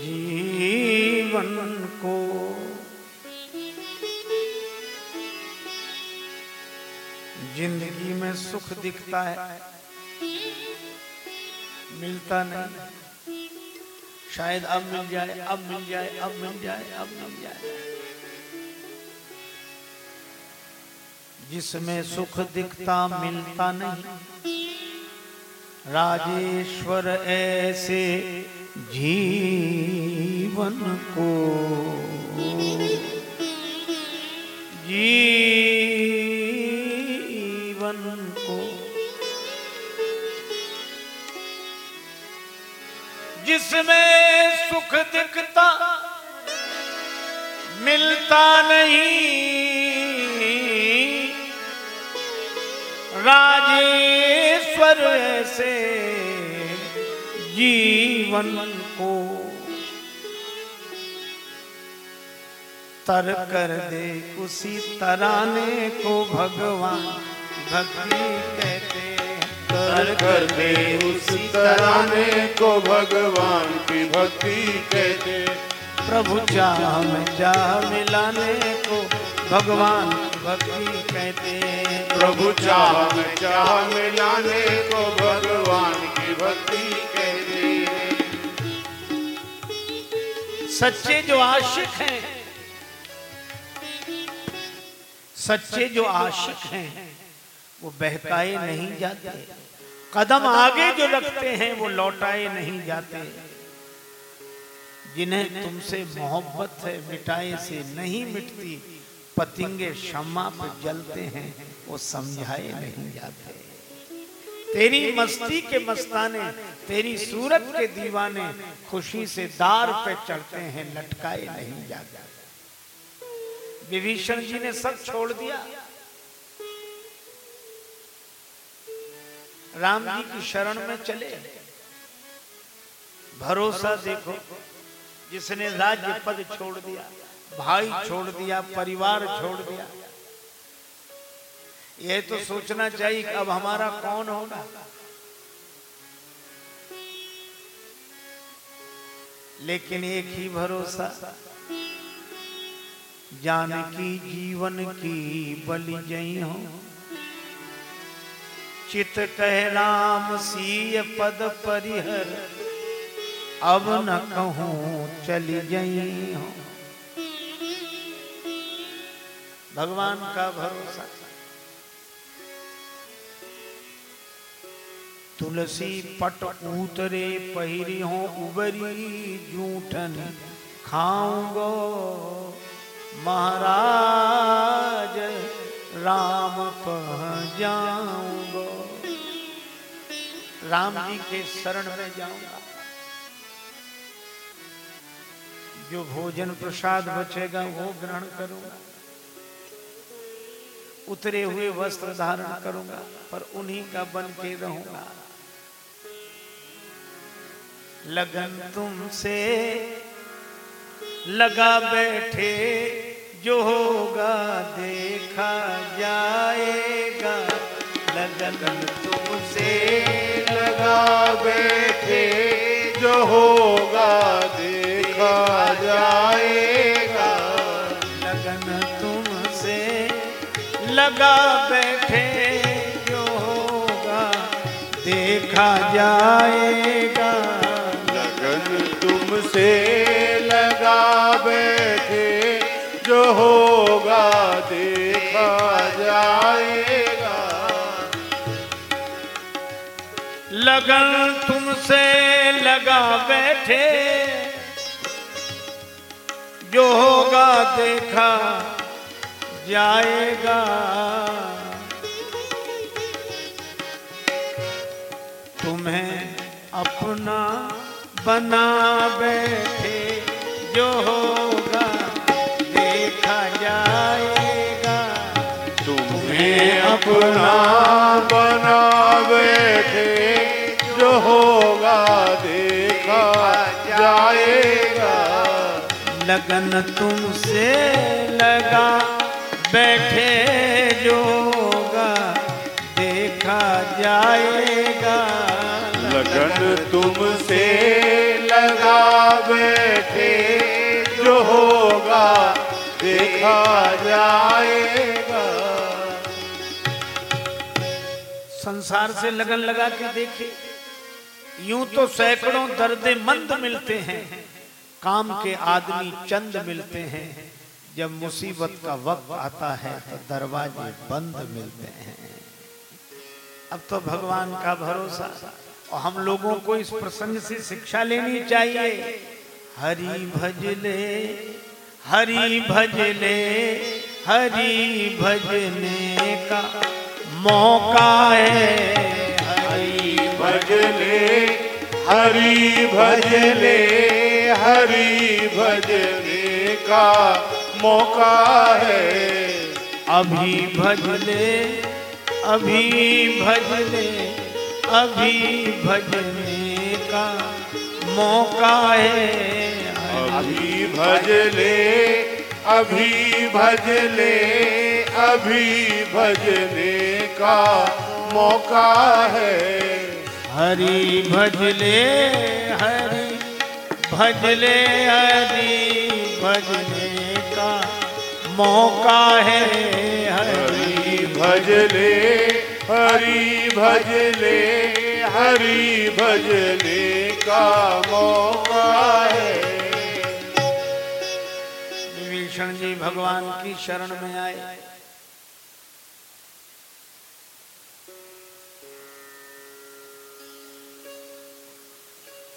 जीवन को ज़िंदगी में सुख दिखता है, मिलता नहीं। शायद अब मिल जाए, अब मिल जाए, अब मिल जाए, अब मिल जाए। जिसमें सुख दिखता, मिलता नहीं। राजेश्वर ऐसे जीवन को। जीवन जिसमें सुख दिखता, मिलता नहीं। राजेश्वर से जीवन को तर कर दे, उसी तराने को भगवान भक्ति कहते तर कर दे उस तराने को भगवान की भक्ति कहते। प्रभु चाह में मिलाने को भगवान भक्ति कहते। प्रभु चाह में मिलाने को भगवान की भक्ति कहते। सच्चे जो आशिक हैं, सच्चे जो आशिक हैं, वो बहकाए नहीं जाते। कदम आगे जो रखते हैं वो लौटाए नहीं जाते। जिन्हें तुमसे मोहब्बत है मिटाए से नहीं मिटती। पतिंगे शम्मा पर जलते हैं वो समझाए नहीं जाते। तेरी मस्ती के मस्ताने तेरी सूरत के दीवाने खुशी से दार पे चढ़ते हैं लटकाए नहीं जाते। विभीषण जी ने सब छोड़ दिया। राम जी की शरण में चले। भरोसा देखो, जिसने राज्य पद छोड़ दिया, भाई छोड़ दिया, परिवार छोड़ दिया। यह तो सोचना चाहिए अब हमारा कौन होगा? लेकिन एक ही भरोसा, जानकी जीवन की बलि जई हो। चित कह, राम सीय पद परिहर, अब न कहूँ चली हो। भगवान का भरोसा। तुलसी पट उतरे, पहिरी हो उबरी, जूठन खाऊंगो। महाराज, राम पह राम जी के शरण में जाऊँगा। जो भोजन प्रसाद बचेगा, वो ग्रहण करूँगा। उतरे हुए वस्त्र धारण करूँगा, पर उन्हीं का बन के रहूँगा। लगन तुमसे लगा बैठे, जो होगा देखा जाएगा। लगन तुमसे लगा बैठे जो होगा देखा जाएगा। लगन तुमसे लगा बैठे, जो होगा देखा जाएगा। लगन तुमसे लगा बैठे, जो होगा देखा लगन तुमसे लगा बैठे। जो होगा देखा जाएगा। तुम्हें अपना बना बैठे। जो होगा देखा जाएगा। तुम्हें अपना बना लगन तुमसे लगा। बैठे जो होगा देखा जाएगा। लगन तुमसे लगा बैठे जो होगा देखा जाएगा। संसार से लगन लगा के देखे यूँ तो सैकड़ों दर्दे मंद मिलते हैं। काम के आदमी चंद मिलते हैं। जब मुसीबत का वक्त आता है तो दरवाजे बंद मिलते हैं। अब तो भगवान का भरोसा और हम लोगों को इस प्रसंग से शिक्षा लेनी चाहिए। हरि भजले हरि भजले हरि भजने का मौका है। हरि भजले हरि भजले हरि भजने का मौका है। अभी भजले अभी भजले अभी भजने का मौका है। अभी भजले अभी भजले अभी भजने का मौका है। हरि भजले हरि भजले हरि भजने का मौका है हरि। भजले हरि भजले हरि भजले का मौका है। विभीषण जी भगवान की शरण में आए।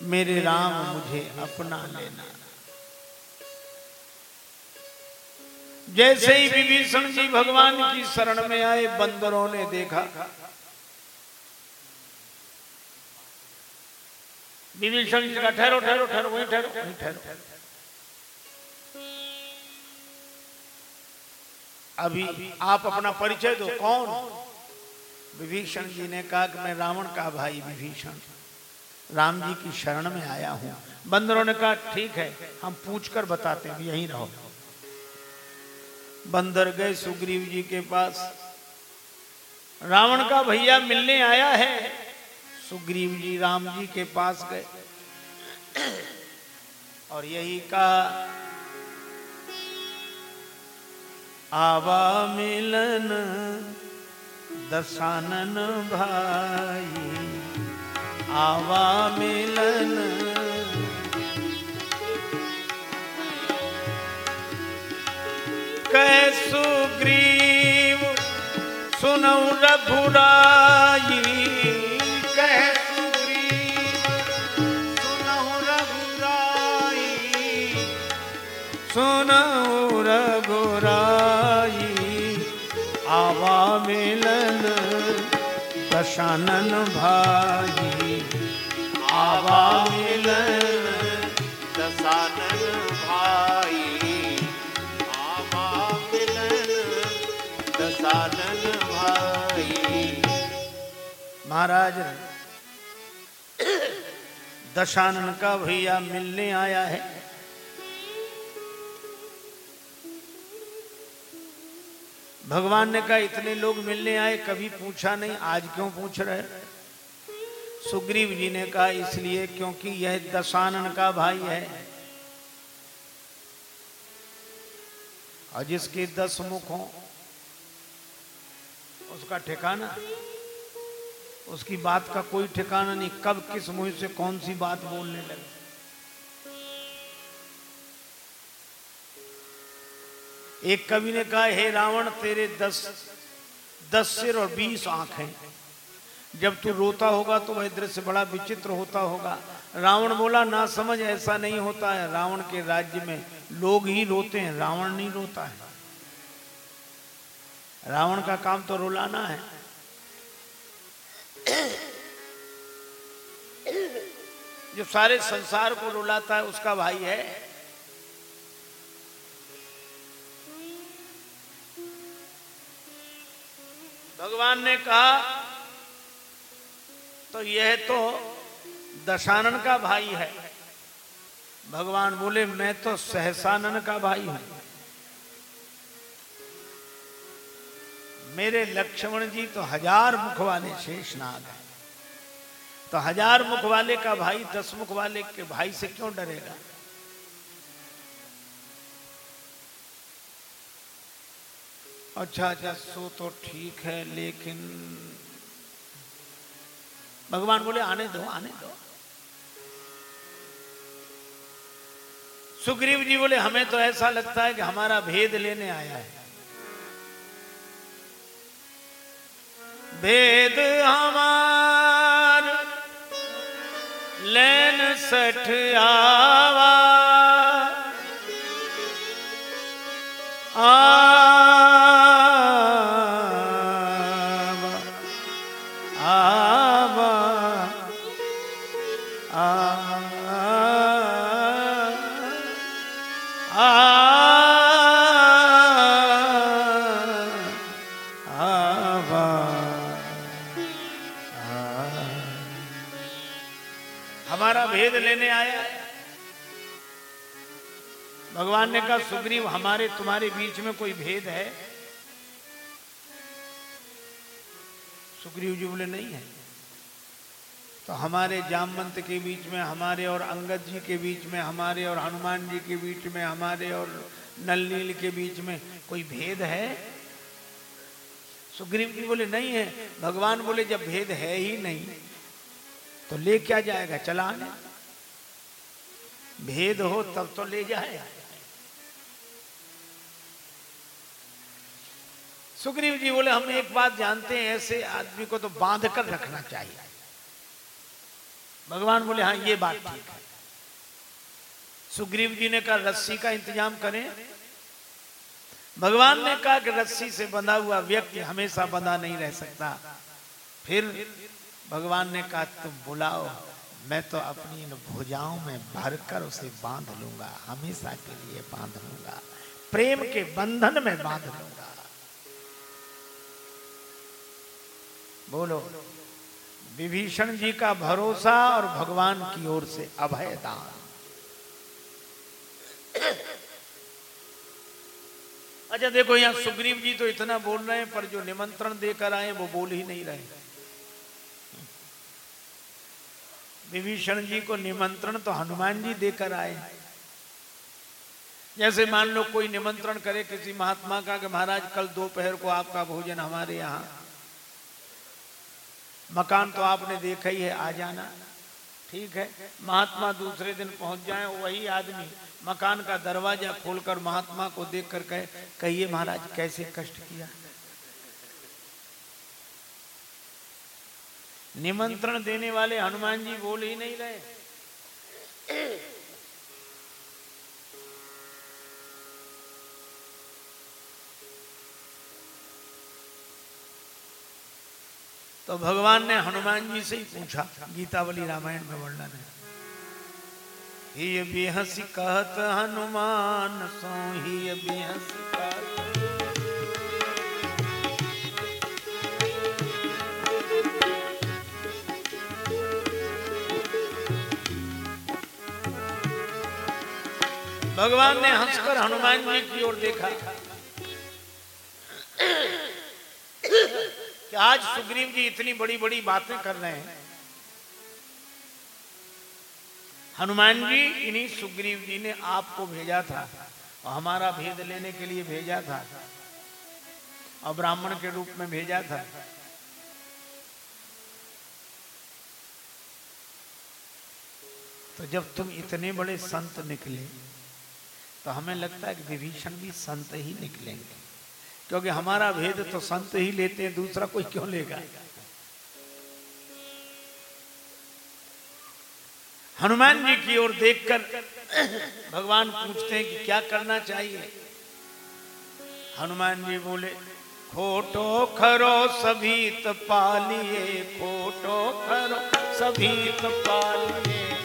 मेरे राम मुझे अपना लेना। जैसे ही विभीषण जी भगवान की शरण में आए, बंदरों ने देखा। विभीषण जी का ठहरो ठहरो ठहरो, वहीं ठहरो ठहरो। अभी आप अपना परिचय दो, कौन? विभीषण जी ने कहा कि मैं रावण का भाई विभीषण। राम जी की शरण में आया हूँ। बंदरों ने कहा, ठीक है, हम पूछकर बताते हैं, यहीं रहो। बंदर गए सुग्रीव जी के पास। रावण का भैया मिलने आया है। सुग्रीव जी राम जी के पास गए। और यही कहा, आवा मिलन, दशानन भाई। आवा मिलन। कैसु ग्रीव सुनऊ रघुराई। सुनऊ रघुराई। सुनऊ रघुराई। आवा मिलन दशानन भाई। मिलन दसानन भाई। मिलन दसानन भाई। महाराज, दशानन का भैया मिलने आया है। भगवान ने कहा, इतने लोग मिलने आए, कभी पूछा नहीं, आज क्यों पूछ रहे? सुग्रीव जी ने कहा, इसलिए क्योंकि यह दशानन का भाई है। और जिसके दस मुख हों, उसका ठिकाना? उसकी बात का कोई ठिकाना नहीं। कब, किस मुँह से कौन सी बात बोलने लगे? एक कवि ने कहा, हे रावण, तेरे दस दस सिर और बीस आँखें जब तू रोता होगा तो वह दृश्य बड़ा विचित्र होता होगा। रावण बोला, ना समझ, ऐसा नहीं होता है। रावण के राज्य में लोग ही रोते हैं, रावण नहीं रोता है। रावण का काम तो रुलाना है। जो सारे संसार को रुलाता है, उसका भाई है। भगवान ने कहा तो यह तो दशानन का भाई है। भगवान बोले, मैं तो सहसानन का भाई हूँ। मेरे लक्ष्मण जी तो हज़ार मुख वाले शेष नाग हैं। तो हज़ार मुख वाले का भाई दस मुख वाले के भाई से क्यों डरेगा? अच्छा अच्छा सो तो ठीक है, लेकिन भगवान बोले, आने दो आने दो. सुग्रीव जी बोले, हमें तो ऐसा लगता है कि हमारा भेद लेने आया है। भेद हमार, लेन सठ आवा आवा सुग्रीव, हमारे, तुम्हारे बीच में कोई भेद है? सुग्रीव जी बोले, नहीं है। तो हमारे जामवंत के बीच में, हमारे और अंगद जी के बीच में, हमारे और हनुमान जी के बीच में, हमारे और नल नील के बीच में कोई भेद है? सुग्रीव जी बोले, नहीं है। भगवान बोले, जब भेद है ही नहीं तो ले क्या जाएगा? चलाने भेद हो, तब तो ले जाएगा। सुग्रीव जी बोले, हम एक बात जानते हैं, ऐसे आदमी को तो बाँध कर रखना चाहिए। भगवान बोले हाँ ये बात ठीक है। सुग्रीव जी ने कहा, रस्सी का इंतज़ाम करें। भगवान ने कहा कि रस्सी से बंधा हुआ व्यक्ति हमेशा बंधा नहीं रह सकता। फिर भगवान ने कहा, तुम बुलाओ, मैं तो अपनी इन भुजाओं में भरकर उसे बाँध लूँगा, हमेशा के लिए बाँध लूँगा, प्रेम के बंधन में बाँध लूँगा। बोलो, विभीषण जी का भरोसा और भगवान की ओर से अभय दान अच्छा देखो, यहाँ सुग्रीव जी तो इतना बोल रहे हैं, पर जो निमंत्रण देकर आए, वो बोल ही नहीं रहे। विभीषण जी को निमंत्रण तो हनुमान जी देकर आए। जैसे मान लो कोई निमंत्रण करे किसी महात्मा का कि महाराज, कल दोपहर को आपका भोजन हमारे यहाँ। मकान तो आपने देखा ही है, आ जाना। ठीक है, महात्मा दूसरे दिन पहुँच जाए, वही आदमी मकान का दरवाज़ा खोलकर महात्मा को देखकर कहे, कहिए महाराज, कैसे कष्ट किया? निमंत्रण देने वाले हनुमान जी बोल ही नहीं रहे। तो भगवान ने हनुमान जी से ही पूछा, गीतावली रामायण में वर्णन है। ही बेहस कहत हनुमान सो ही बेहस भगवान ने हंसकर हनुमान जी की ओर देखा। कि आज सुग्रीव जी इतनी बड़ी बड़ी बातें कर रहे हैं। हनुमान जी, इन्हीं सुग्रीव जी ने आपको भेजा था और हमारा भेद लेने के लिए भेजा था और ब्राह्मण के रूप में भेजा था। तो जब तुम इतने बड़े संत निकले तो हमें लगता है कि विभीषण भी संत ही निकलेंगे। क्योंकि हमारा भेद तो संत ही लेते हैं, दूसरा कोई क्यों लेगा? हनुमान जी की ओर देखकर भगवान पूछते हैं कि क्या करना चाहिए? हनुमान जी बोले, खोटो खरो सभी पालिए, खोटो खरो सभी पालिए।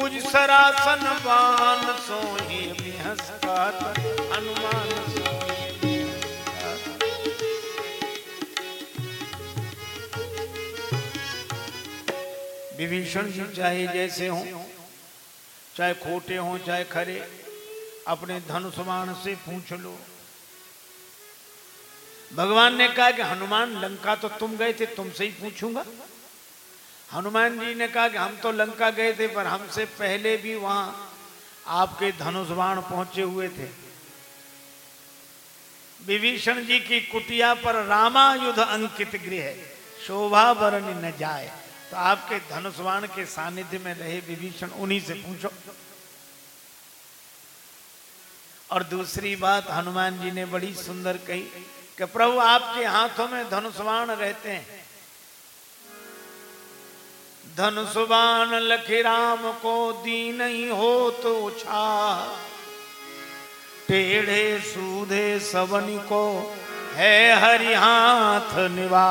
बुझ सरासन बान सोही बिहस कात हनुमान। विभीषण जी चाहे जैसे हों, चाहे खोटे हों, चाहे खरे, अपने धनुष्मान से पूछ लो भगवान ने कहा कि हनुमान, लंका तो तुम गए थे, तुमसे ही पूछूँगा हनुमान जी ने कहा कि हम तो लंका गए थे, पर हमसे पहले भी वहाँ आपके धनुष बाण पहुँचे हुए थे। विभीषण जी की कुटिया पर रामायुध अंकित गृह, शोभा बरन न जाए। तो आपके धनुष्वाण के सानिध्य में रहे विभीषण, उन्हीं से पूछो। और दूसरी बात, हनुमान जी ने बड़ी सुंदर कही कि प्रभु, आपके हाथों में धनुष्वाण रहते हैं। धनुष्वाण लखे राम को दी नहीं हो तो छा टेढ़े सूधे सबनी को है हरि हाथ निवा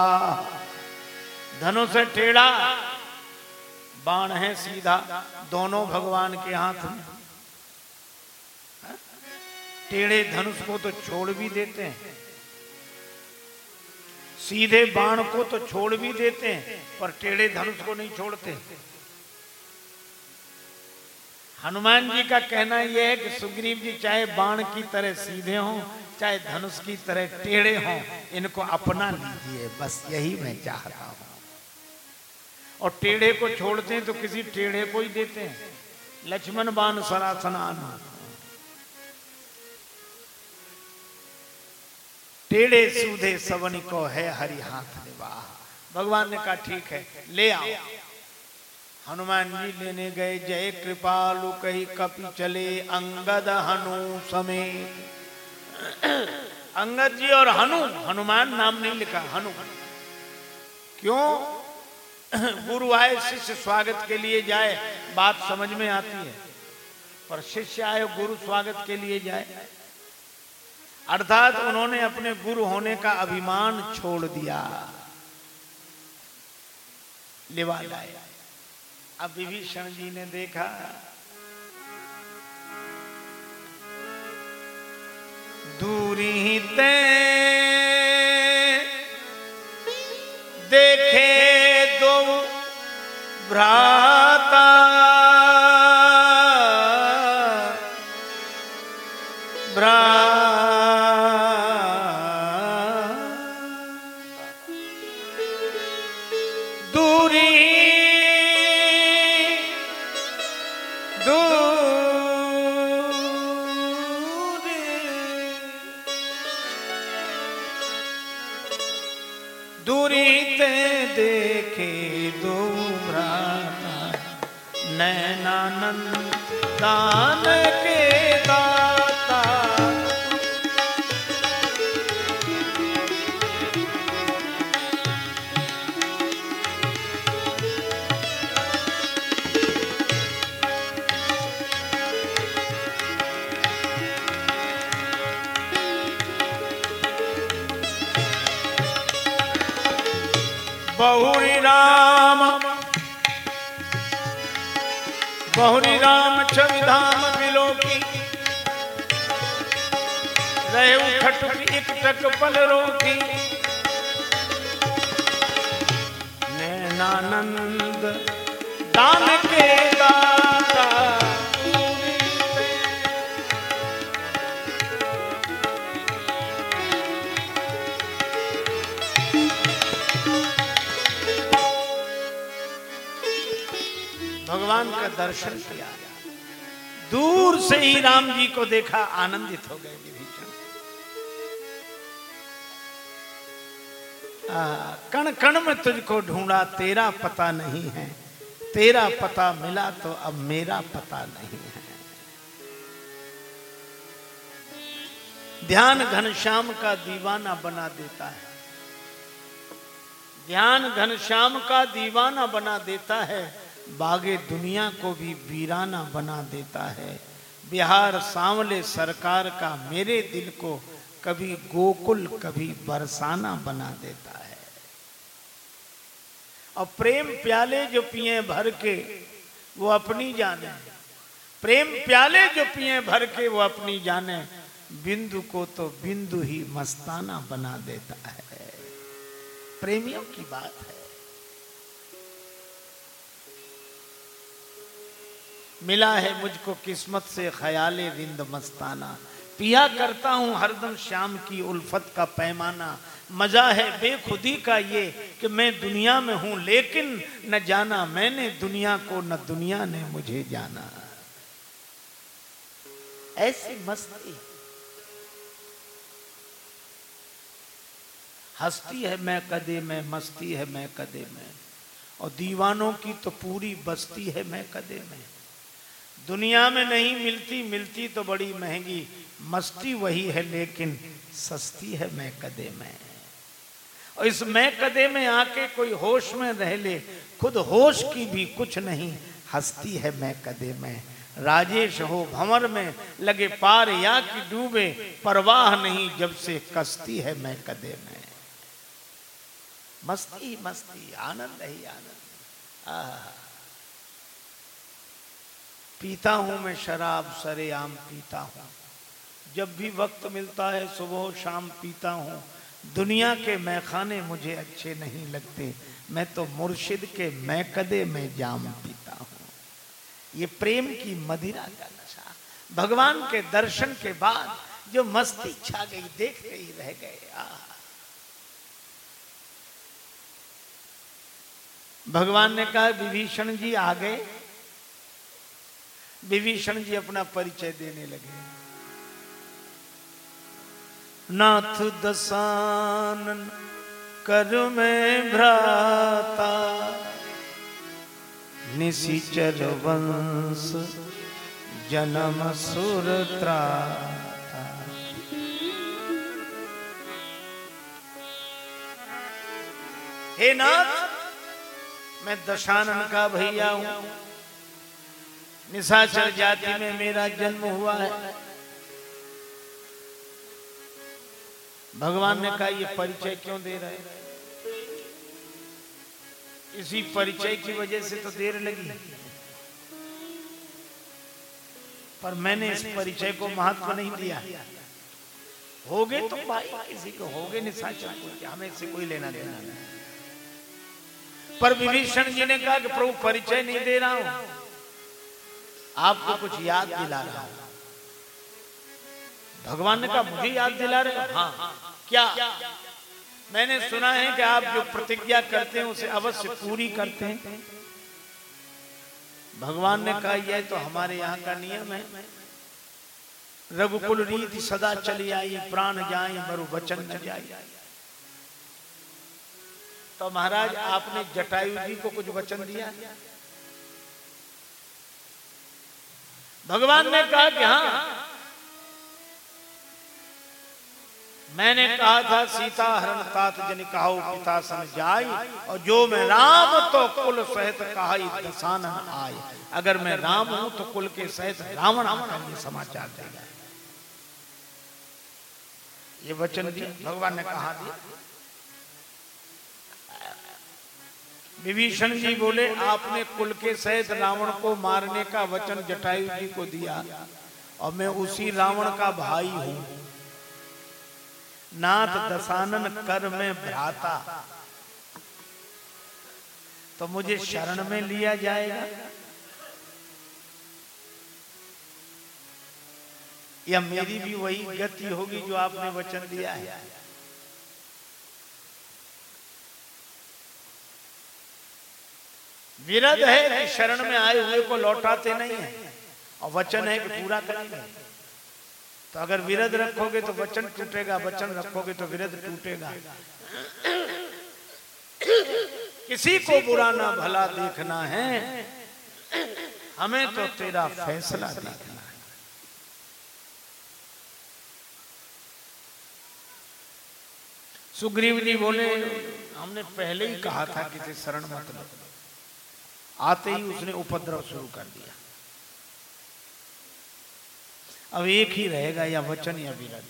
धनुष टेढ़ा, बाण है सीधा, दोनों भगवान के हाथ में। टेढ़े धनुष को तो छोड़ भी देते हैं। सीधे बाण को तो छोड़ भी देते हैं, पर टेढ़े धनुष को नहीं छोड़ते। हनुमान जी का कहना यह है कि सुग्रीव जी चाहे बाण की तरह सीधे हों, चाहे धनुष की तरह टेढ़े हों, इनको अपना लीजिए, बस यही मैं चाह रहा हूँ। और टेढ़े को छोड़ते हैं तो किसी टेढ़े को ही देते हैं। लक्ष्मण बाण सरासनान टेढ़े सूधे सवनी को है हरि हाथ निवाह। भगवान ने कहा, ठीक है, ले आओ। हनुमान जी लेने गए, जय कृपालु, कही कपि चले अंगद हनु समेत। अंगद जी और हनु, हनुमान नाम नहीं लिखा, हनु। क्यों? गुरु आए, शिष्य स्वागत के लिए जाए, बात समझ में आती है, पर शिष्य आए, गुरु स्वागत के लिए जाए। अर्थात उन्होंने अपने गुरु होने का अभिमान छोड़ दिया। लिवा लाया अब विभीषण जी ने देखा, दूरी ते देखे दो भ्राता बहुरी राम, छवि धाम बिलोकी रहे उठट एक टक पल रोकी। नैनानंद, दान के दाता। भगवान का दर्शन किया। दूर से ही राम जी को देखा, आनंदित हो गए कण कण में तुझको ढूंढा, तेरा पता नहीं है। तेरा पता मिला तो अब मेरा पता नहीं है। ध्यान घनश्याम का दीवाना बना देता है। ध्यान घनश्याम का दीवाना बना देता है। बागे दुनिया को भी वीराना बना देता है। बिहार सांवले सरकार का मेरे दिल को कभी गोकुल, कभी बरसाना बना देता है। और प्रेम प्याले जो पिए भर के, वो अपनी जाने। प्रेम प्याले जो पिए भर के, वो अपनी जाने। बिंदु को तो बिंदु ही मस्ताना बना देता है। प्रेमियों की बात है। मिला है मुझको किस्मत से ख्याल रिंद मस्ताना। पिया करता हूँ हरदम शाम की उल्फत का पैमाना। मज़ा है बेखुदी का ये कि मैं दुनिया में हूँ, लेकिन न जाना मैंने दुनिया को, न दुनिया ने मुझे जाना। ऐसी मस्ती। हस्ती है मैं कदे में, मस्ती है मैं कदे में। और दीवानों की तो पूरी बस्ती है मैं कदे में। दुनिया में नहीं मिलती मिलती तो बड़ी महँगी। मस्ती वही है, लेकिन सस्ती है मैं कदे में। और इस मैं कदे में आके कोई होश में रह ले, खुद होश की भी कुछ नहीं, हस्ती है मैं कदे में। राजेश हो, भंवर में लगे पार या कि डूबे, परवाह नहीं जब से कस्ती है मैं कदे में। मस्ती मस्ती, आनंद ही आनंद। आह। पीता हूँ मैं शराब सरे आम पीता हूँ। जब भी वक्त मिलता है, सुबह शाम पीता हूँ। दुनिया के मैखाने मुझे अच्छे नहीं लगते। मैं तो मुर्शिद के मैं कदे में जाम पीता हूँ। ये प्रेम की मदिरा का नशा। भगवान के दर्शन के बाद जो मस्ती छा गई, देखते ही रह गए। भगवान ने कहा, विभीषण जी आ गए। विभीषण जी अपना परिचय देने लगे। नाथ दसानन कर में भ्राता निशिचर वंश जन्म सुर हे नाथ, मैं दशानन का भैया हूँ। निशाचर जाति में मेरा जन्म हुआ है। भगवान ने कहा, ये परिचय क्यों दे रहे इसी परिचय की वजह से तो देर लगी। पर मैंने इस परिचय को महत्व नहीं दिया। हो गए तो भाई किसी को हो गए निशाचर को हमें इससे कोई लेना देना नहीं। पर विभीषण जी ने कहा कि प्रभु परिचय नहीं दे रहा हूँ। आपको कुछ याद दिला रहा हूँ। भगवान ने कहा, मुझे याद दिला रहे हाँ? क्या? मैंने सुना है कि आप जो प्रतिज्ञा करते हैं, उसे अवश्य पूरी करते हैं। भगवान ने कहा, यह तो हमारे यहाँ का नियम है। रघुकुल रीति सदा चली आई, प्राण जाए, मरु वचन न जाए। तो महाराज, आपने जटायु जी को कुछ वचन दिया? भगवान ने कहा कि हाँ। मैंने कहा था, सीता हरण तात जन कहा पिता जाय और जो मैं राम तो कुल सहित कहा आय अगर मैं राम हूँ तो कुल के सहित रावण आकर ये समाचार देगा। ये वचन दिया, भगवान ने कहा दिया। विभीषण जी बोले, आपने कुल के सहित रावण को मारने का वचन जटायु जी को दिया, और मैं उसी रावण का भाई हूँ। नाथ दसानन कर में भ्राता तो मुझे शरण में लिया जाएगा। या मेरी भी वही गति होगी जो आपने वचन दिया है। विरध है कि शरण में आए हुए को लौटाते नहीं है। और वचन है कि पूरा करेंगे तो अगर विरध रखोगे तो वचन टूटेगा, वचन रखोगे तो विरध टूटेगा। किसी को बुरा ना भला देखना है। हमें तो तेरा फैसला देखना है। सुग्रीव जी बोले, हमने पहले ही कहा था कि शरण मत लो। आते ही उसने उपद्रव शुरू कर दिया। अब एक ही रहेगा, या वचन या विरल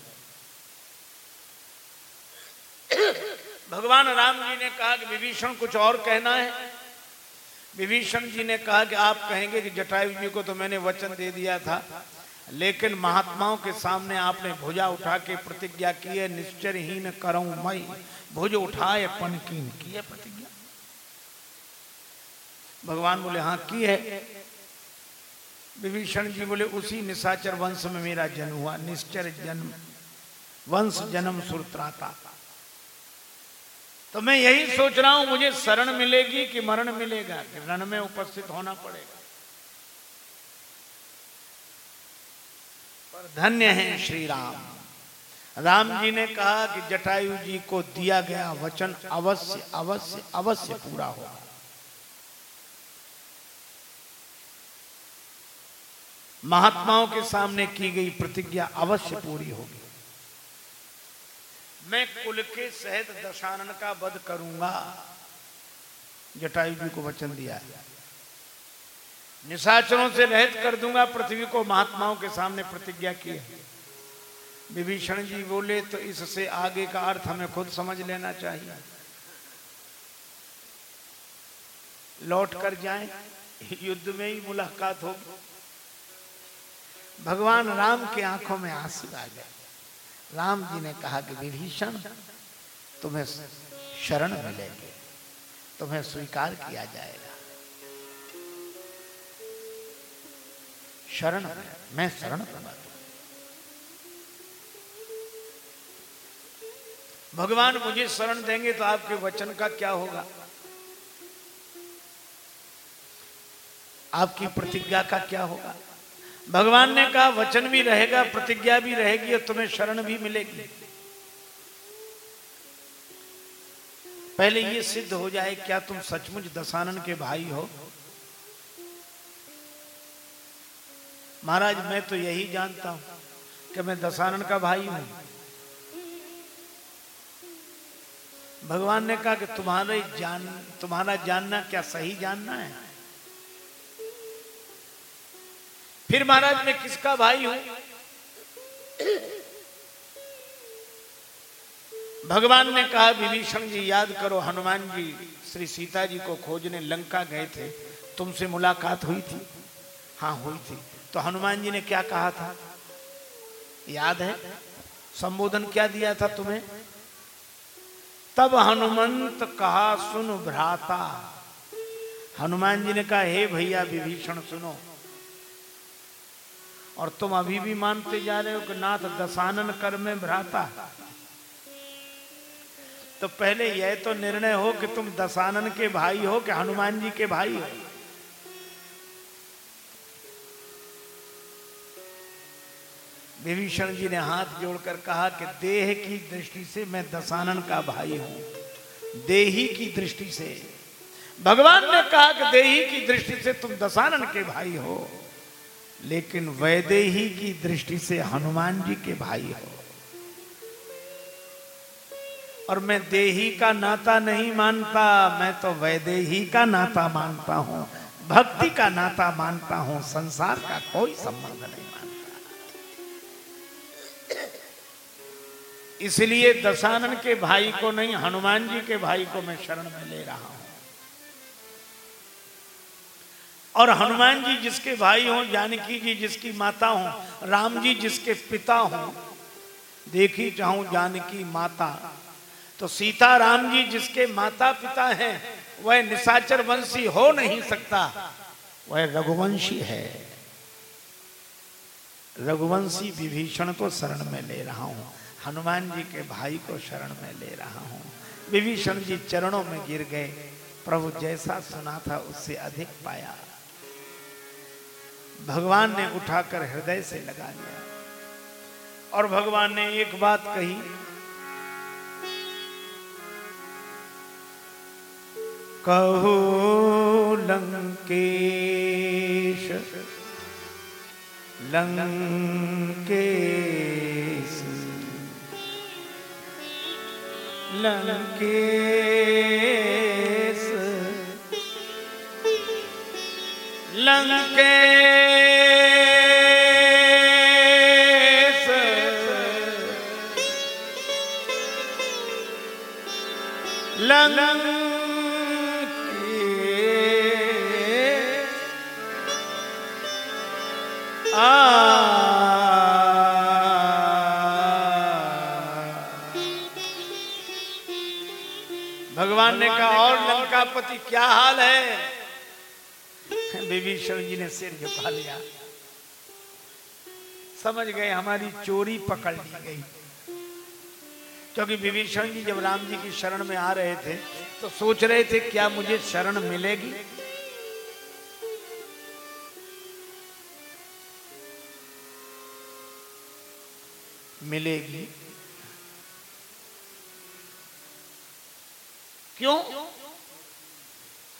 भगवान राम जी ने कहा कि विभीषण, कुछ और कहना है? विभीषण जी ने कहा कि आप कहेंगे कि जटायु जी को तो मैंने वचन दे दिया था, लेकिन महात्माओं के सामने आपने भुजा उठा के प्रतिज्ञा की है निश्चरहीन करूँ मई भुज उठाए, पनकीन की प्रतिज्ञा। भगवान बोले हाँ की है? विभीषण जी बोले, उसी निशाचर वंश में मेरा जन्म हुआ, निश्चर जन्म, वंश जन्म सुरत्राता। तो मैं यही सोच रहा हूँ, मुझे शरण मिलेगी कि मरण मिलेगा? कि रण में उपस्थित होना पड़ेगा। पर धन्य है श्री राम। राम जी ने कहा कि जटायु जी को दिया गया वचन अवश्य अवश्य अवश्य पूरा होगा। महात्माओं के सामने की गई प्रतिज्ञा अवश्य पूरी होगी। मैं कुल के सहित दशानन का वध करूँगा। जटायु जी को वचन दिया है। निशाचरों से रहित कर दूँगा, पृथ्वी को महात्माओं के सामने प्रतिज्ञा की है। विभीषण जी बोले तो इससे आगे का अर्थ हमें खुद समझ लेना चाहिए। लौट कर जाएँ, युद्ध में ही मुलाकात होगी। भगवान राम के आँखों में आँसू आ गए। राम जी ने कहा कि विभीषण, तुम्हें शरण मिलेंगे, तुम्हें स्वीकार किया जाएगा। शरण, मैं शरण दूँगा भगवान मुझे शरण देंगे तो आपके वचन का क्या होगा? आपकी प्रतिज्ञा का क्या होगा? भगवान ने कहा, वचन भी रहेगा, प्रतिज्ञा भी रहेगी और तुम्हें शरण भी मिलेगी। पहले ये सिद्ध हो जाए, क्या तुम सचमुच दशानन के भाई हो? महाराज, मैं तो यही जानता हूँ कि मैं दशानन का भाई हूँ। भगवान ने कहा कि तुम्हारे जान, तुम्हारा जानना क्या सही जानना है? फिर महाराज मैं किसका भाई हूँ? भगवान ने कहा, विभीषण जी, याद करो, हनुमान जी श्री सीता जी को खोजने लंका गए थे। तुमसे मुलाकात हुई थी। हाँ हुई थी। तो हनुमान जी ने क्या कहा था? याद है? संबोधन क्या दिया था तुम्हें? तब हनुमंत कहा, सुन भ्राता। हनुमान जी ने कहा, हे भैया, विभीषण सुनो। और तुम अभी भी मानते जा रहे हो कि नाथ दशानन कर में भ्राता तो पहले यह तो निर्णय हो कि तुम दशानन के भाई हो कि हनुमान जी के भाई हो। विभीषण जी ने हाथ जोड़कर कहा कि देह की दृष्टि से मैं दशानन का भाई हूँ। देही की दृष्टि से। भगवान ने कहा कि देही की दृष्टि से तुम दशानन के भाई हो। लेकिन वैदेही की दृष्टि से हनुमान जी के भाई हो। और मैं देही का नाता नहीं मानता, मैं तो वैदेही का नाता मानता हूँ, भक्ति का नाता मानता हूँ, संसार का कोई संबंध नहीं मानता। इसलिए दशानन के भाई को नहीं, हनुमान जी के भाई को मैं शरण में ले रहा हूँ। और हनुमान जी जिसके भाई हों, जानकी जी जिसकी माता हों, राम जी जिसके पिता हों, देखी चाहूँ जानकी माता। तो सीता राम जी जिसके माता पिता हैं, वह निशाचर वंशी हो नहीं सकता। वह रघुवंशी है। रघुवंशी विभीषण को शरण में ले रहा हूँ। हनुमान जी के भाई को शरण में ले रहा हूँ। विभीषण जी चरणों में गिर गए। प्रभु जैसा सुना था, उससे अधिक पाया। भगवान ने उठाकर हृदय से लगा लिया। और भगवान ने एक बात कही, कहो, लंकेश लंकेश लंकेश लंकेश प्रजापति क्या हाल है? विभीषण जी ने सिर झुका लिया। समझ गए, हमारी चोरी पकड़ ली गई। क्योंकि विभीषण जी जब राम जी की शरण में आ रहे थे तो सोच रहे थे, क्या मुझे शरण मिलेगी? मिलेगी। क्यों?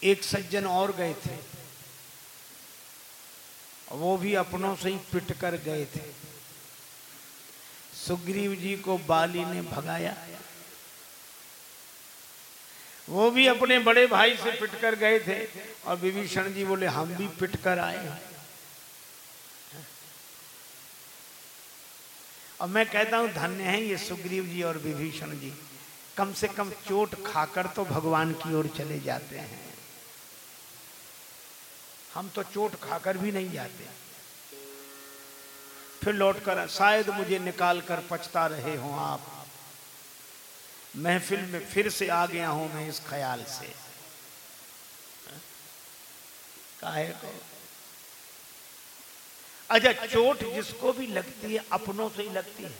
एक सज्जन और गए थे। वो भी अपनों से ही पिट कर गए थे। सुग्रीव जी को बाली ने भगाया। वो भी अपने बड़े भाई से पिट कर गए थे। और विभीषण जी बोले, हम भी पिट कर आए हैं। और मैं कहता हूँ, धन्य है ये सुग्रीव जी और विभीषण जी। कम से कम चोट खाकर तो भगवान की ओर चले जाते हैं। हम तो चोट खाकर भी नहीं जाते। फिर लौट कर शायद मुझे निकाल कर पछता रहे हो आप। महफिल में फिर से आ गया हूँ मैं इस ख्याल से। काहे को? अच्छा चोट जिसको भी लगती है, अपनों से ही लगती है।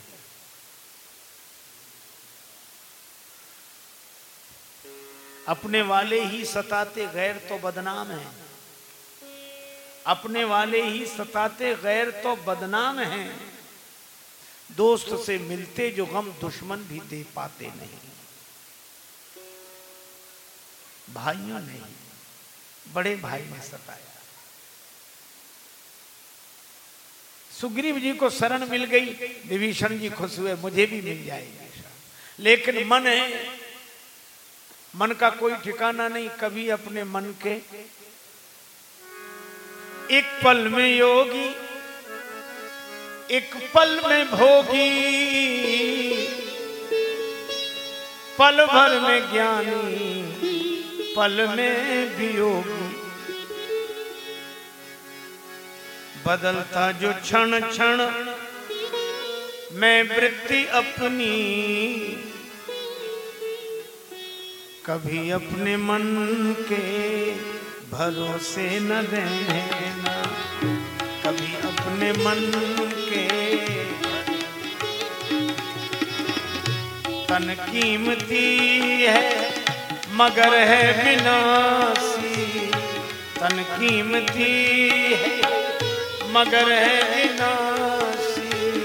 अपने वाले ही सताते, गैर तो बदनाम है। अपने वाले ही सताते, गैर तो बदनाम हैं। दोस्त से मिलते जो गम दुश्मन भी दे पाते नहीं। भाइयों ने बड़े भाई ने सताया। सुग्रीव जी को शरण मिल गई। विभीषण जी खुश हुए, मुझे भी मिल जाएगी लेकिन मन है, मन का कोई ठिकाना नहीं, कभी अपने मन के एक पल में योगी, एक पल में भोगी। पल भर में ज्ञानी, पल में वियोगी बदलता जो क्षण क्षण, मैं वृत्ति अपनी। कभी अपने मन के भरोसे न रहना कभी अपने मन के। तन कीमती है, मगर है विनाशी। तन कीमती है, मगर है विनाशी।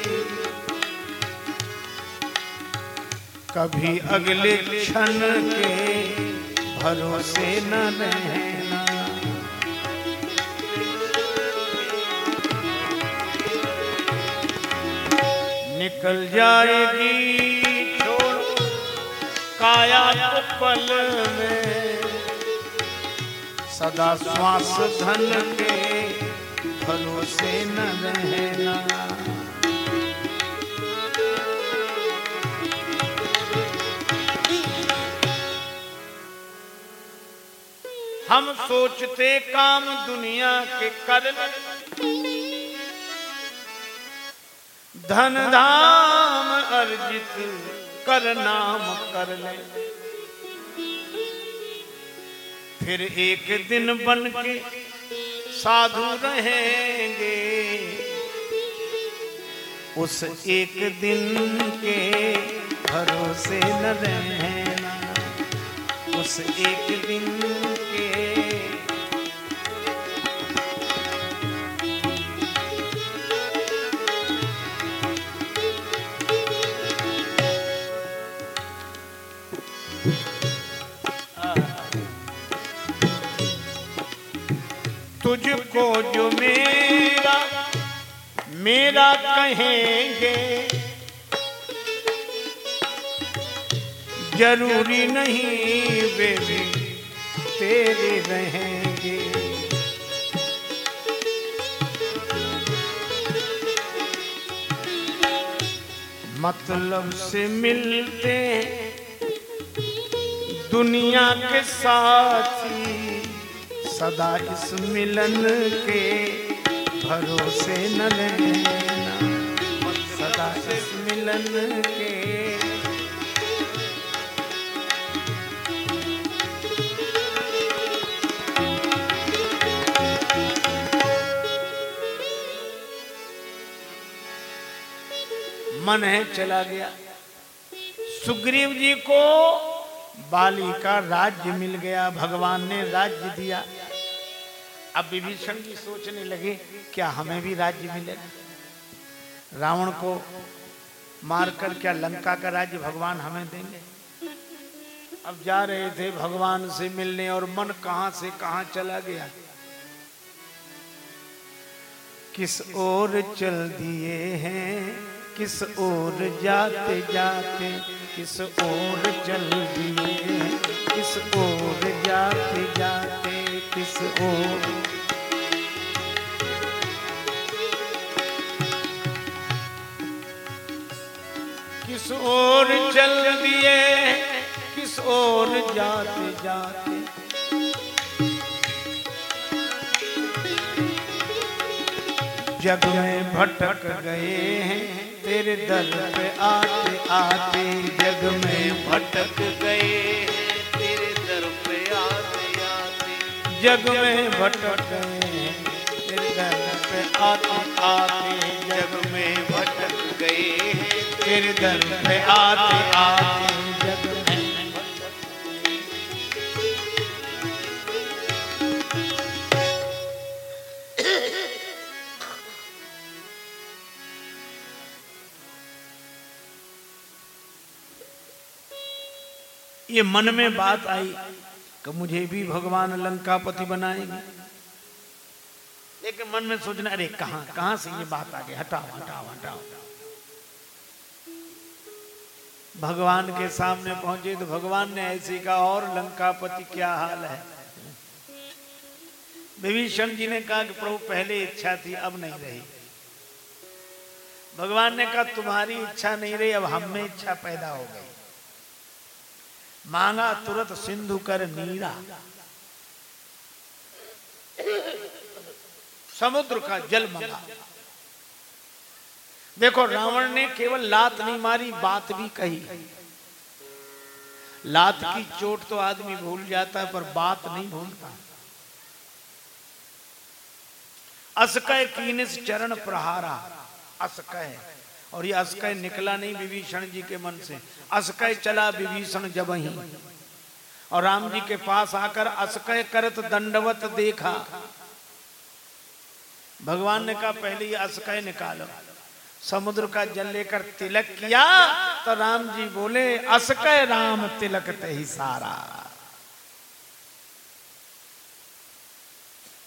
कभी अगले क्षण के भरोसे न रहना निकल जाएगी काया तो पल में। सदा श्वास धन के भरोसे न रहना। हम सोचते काम दुनिया के कर धन धाम अर्जित कर नाम कर ले। फिर एक दिन बन के साधु रहेंगे। उस एक दिन के भरोसे न रहना। उस एक दिन तुझको जो मेरा मेरा कहेंगे, ज़रूरी नहीं वे तेरे रहेंगे। मतलब से मिलते दुनिया के साथी सदा इस मिलन के भरोसे न लेना। सदा इस मिलन के मन है, चला गया। सुग्रीव जी को बाली का राज्य मिल गया, भगवान ने राज्य दिया। अब विभीषण जी सोचने लगे, क्या हमें भी राज्य मिलेगा रावण को मारकर क्या लंका का राज्य भगवान हमें देंगे? अब जा रहे थे भगवान से मिलने और मन कहाँ से कहाँ चला गया? किस ओर चल दिए हैं? किस ओर जाते जाते? किस ओर चल दिए किस ओर जाते जाते? किस ओर? किस ओर चल दिए किस ओर जाते जाते? जग में भटक गए हैं, तेरे दर पे आते आते जग में भटक गए। जग में भटक गए। आते जग में भटक गए। दर पे आते आते ये मन में बात आई। कि मुझे भी भगवान लंकापति बनाएँगे। लेकिन मन में सोचना, अरे कहाँ कहाँ से ये बात आ गई? हटाओ हटाओ हटाओ। भगवान के सामने पहुँचे तो भगवान ने ऐसे कहा, और लंकापति, क्या हाल है? विभीषण जी ने कहा कि प्रभु, पहले इच्छा थी, अब नहीं रही। भगवान ने कहा, तुम्हारी इच्छा नहीं रही, अब हम में इच्छा पैदा हो गई। मांगा तुरंत सिंधु कर नीरा। समुद्र का जल मंगा। देखो, रावण ने केवल लात नहीं मारी, बात भी कही। लात की चोट तो आदमी भूल जाता है, पर बात नहीं भूलता। असकय कीनिस चरण प्रहारा। असकय। और ये असकय निकला नहीं विभीषण जी के मन से। असकय चला विभीषण जब ही। और राम जी के पास आकर असकय करत दंडवत देखा। भगवान ने कहा, पहले ये असकय निकालो। समुद्र का जल लेकर तिलक किया तो राम जी बोले असकय राम तिलक ही सारा।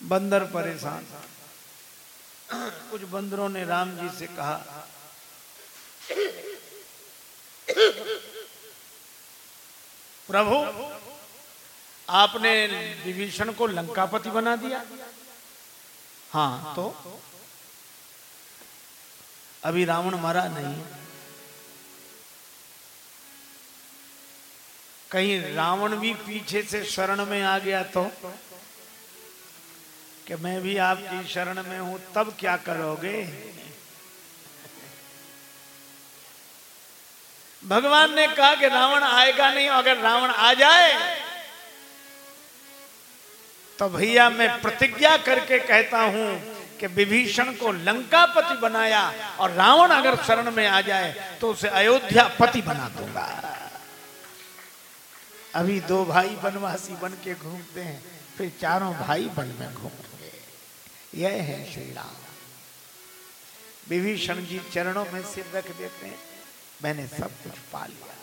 बंदर परेशान। कुछ बंदरों ने राम जी से कहा प्रभु, आपने विभीषण को लंकापति बना दिया। हाँ तो? अभी रावण मरा नहीं। कहीं रावण भी पीछे से शरण में आ गया तो? कि मैं भी आपकी शरण में हूँ, तब क्या करोगे? भगवान ने कहा कि रावण आएगा नहीं, अगर रावण आ जाए तो भैया मैं प्रतिज्ञा करके कहता हूँ कि विभीषण को लंकापति बनाया और रावण अगर शरण में आ जाए तो उसे अयोध्या पति बना दूँगा। अभी दो भाई वनवासी बन के घूमते हैं, फिर चारों भाई वन में घूमेंगे यह है श्री राम। विभीषण जी चरणों में सिर रख देते हैं। मैंने सब कुछ पा लिया।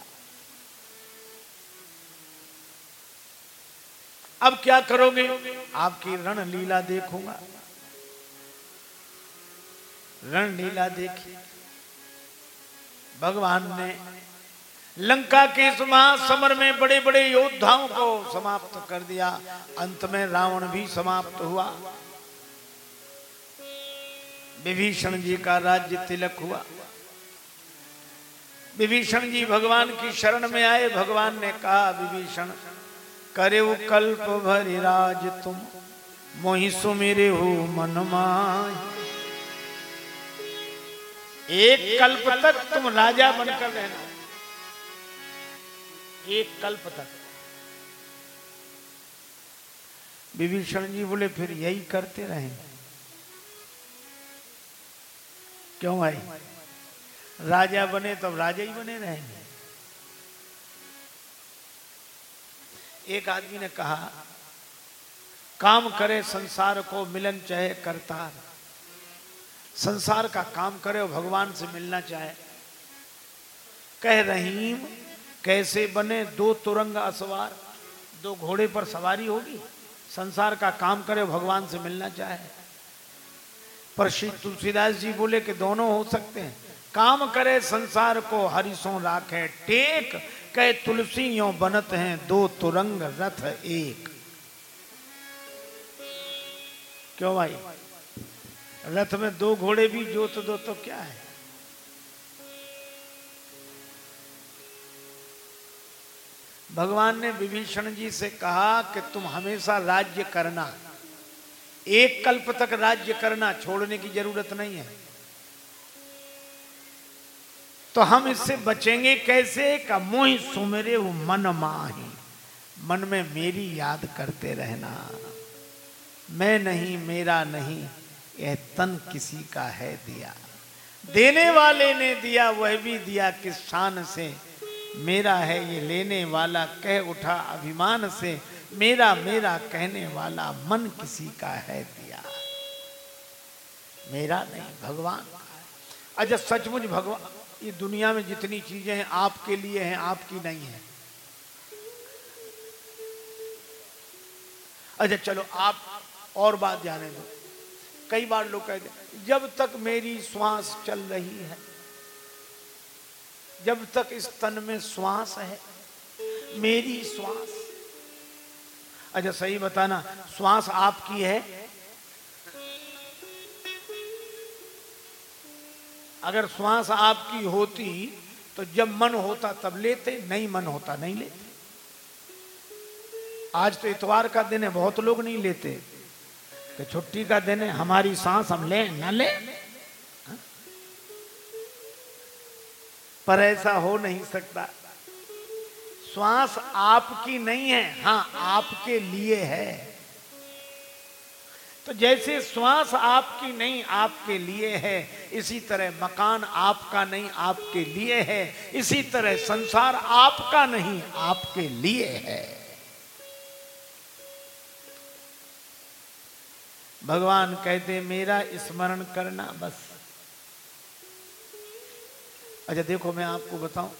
अब क्या करोगे? आपकी रण लीला देखूँगा। रण लीला देखी। भगवान ने लंका के इस महासमर में बड़े बड़े योद्धाओं को समाप्त कर दिया। अंत में रावण भी समाप्त हुआ। विभीषण जी का राज्य तिलक हुआ। विभीषण जी भगवान की शरण में आए, भगवान ने कहा, विभीषण करे वो कल्प भरि राज तुम मोहि सुमिरे हो मन एक कल्प तक तुम राजा बनकर रहना। एक कल्प तक। विभीषण जी बोले, फिर यही करते रहे। क्यों भाई? राजा बने तब राजा ही बने रहेंगे। एक आदमी ने कहा, काम करे संसार को मिलन चाहे करतार। संसार का काम करे और भगवान से मिलना चाहे। कह रहीम, कैसे बने दो तुरंग असवार, दो घोड़े पर सवारी होगी? संसार का काम करे भगवान से मिलना चाहे। पर श्री तुलसीदास जी बोले कि दोनों हो सकते हैं। काम करे, संसार को हरिसों राखे। टेक कह तुलसी यो बनत हैं, दो तुरंग रथ एक। क्यों भाई? रथ में दो घोड़े भी जोत दो तो क्या है? भगवान ने विभीषण जी से कहा कि तुम हमेशा राज्य करना। एक कल्प तक राज्य करना छोड़ने की ज़रूरत नहीं है। तो हम इससे बचेंगे कैसे? का मोह सुमेरे, वो मन माही। मन में मेरी याद करते रहना। मैं नहीं, मेरा नहीं, यह तन किसी का है दिया। देने वाले ने दिया, वह भी दिया किस शान से? मेरा है ये लेने वाला, कह उठा अभिमान से। मेरा मेरा कहने वाला, मन किसी का है दिया। मेरा नहीं, भगवान अच्छा सचमुच भगवान ये दुनिया में जितनी चीज़ें हैं, आपके लिए हैं, आपकी नहीं है। अच्छा चलो, आप और बात जाने दो। कई बार लोग कहते जब तक मेरी श्वास चल रही है, जब तक इस तन में श्वास है, मेरी श्वास। अच्छा सही बताना, श्वास आपकी है अगर श्वास आपकी होती तो जब मन होता तब लेते, नहीं मन होता नहीं लेते। आज तो इतवार का दिन है, बहुत लोग नहीं लेते। कि छुट्टी का दिन है, हमारी सांस हम ले, न ले। पर ऐसा हो नहीं सकता। श्वास आपकी नहीं है, हाँ, आपके लिए है। तो जैसे श्वास आपकी नहीं, आपके लिए है, इसी तरह मकान आपका नहीं, आपके लिए है, इसी तरह संसार आपका नहीं, आपके लिए है। भगवान कहते मेरा स्मरण करना बस। अच्छा देखो मैं आपको बताऊँ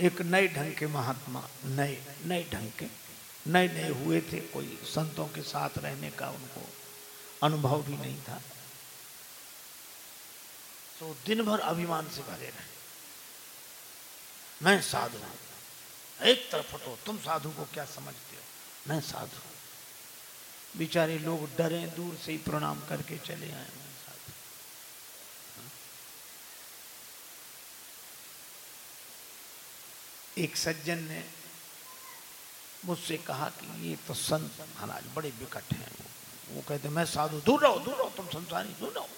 एक नए ढंग के महात्मा, नए नए ढंग के, नए नए हुए थे, कोई संतों के साथ रहने का उनको अनुभव भी नहीं था। तो दिन भर अभिमान से भरे रहे। मैं साधु हूँ। एक तरफ़ हटो तुम साधु को क्या समझते हो? मैं साधु बेचारे लोग डरे, दूर से ही प्रणाम करके चले आए मैं साधु एक सज्जन ने मुझसे कहा कि ये तो संत महाराज बड़े विकट हैं। वो कहते, मैं साधु, दूर रहो दूर रहो, तुम संसारी, दूर रहो।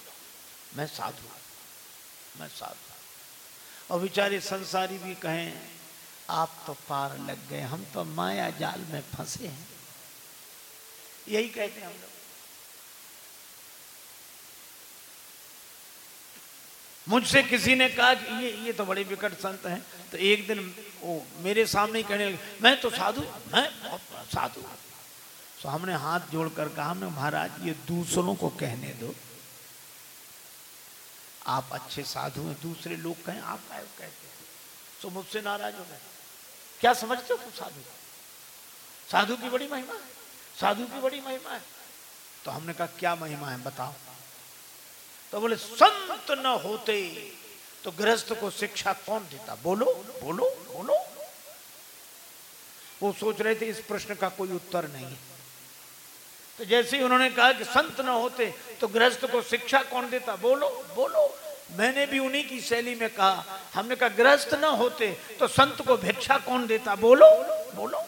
मैं साधु मैं साधु और बेचारे संसारी भी कहें, आप तो पार लग गए, हम तो माया जाल में फंसे हैं। यही कहते हैं हम लोग। मुझसे किसी ने कहा कि ये ये तो बड़े विकट संत हैं तो एक दिन वो मेरे सामने कहने लगे, मैं तो साधु, मैं बहुत साधु तो हमने हाथ जोड़कर कहा, हमने महाराज, ये दूसरों को कहने दो। आप अच्छे साधु हैं, दूसरे लोग कहें, आप कहते हैं। तो मुझसे नाराज़ हो गए। क्या समझते हो साधु साधु की बड़ी महिमा है, साधु की बड़ी महिमा है। तो हमने कहा, क्या महिमा है, बताओ। तो बोले, संत न होते। तो गृहस्थ को शिक्षा कौन देता? बोलो बोलो बोलो। वो सोच रहे थे, इस प्रश्न का कोई उत्तर नहीं है। तो जैसे ही उन्होंने कहा कि संत न होते तो गृहस्थ को शिक्षा कौन देता? बोलो बोलो। मैंने भी उन्हीं की शैली में कहा। हमने कहा, गृहस्थ न होते तो संत को भिक्षा कौन देता? बोलो बोलो।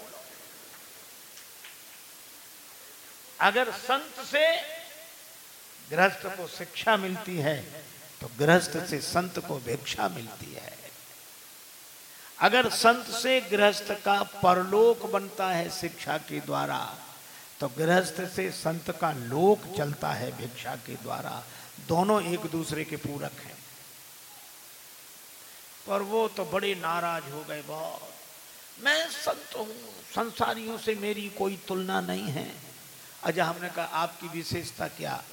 अगर संत से गृहस्थ को शिक्षा मिलती है तो गृहस्थ से संत को भिक्षा मिलती है। अगर संत से गृहस्थ का परलोक बनता है शिक्षा के द्वारा तो गृहस्थ से संत का लोक चलता है भिक्षा के द्वारा। दोनों एक दूसरे के पूरक हैं। पर वो तो बड़े नाराज़ हो गए, बहुत। मैं संत हूँ, संसारियों से मेरी कोई तुलना नहीं है। अजय हमने कहा, आपकी विशेषता क्या?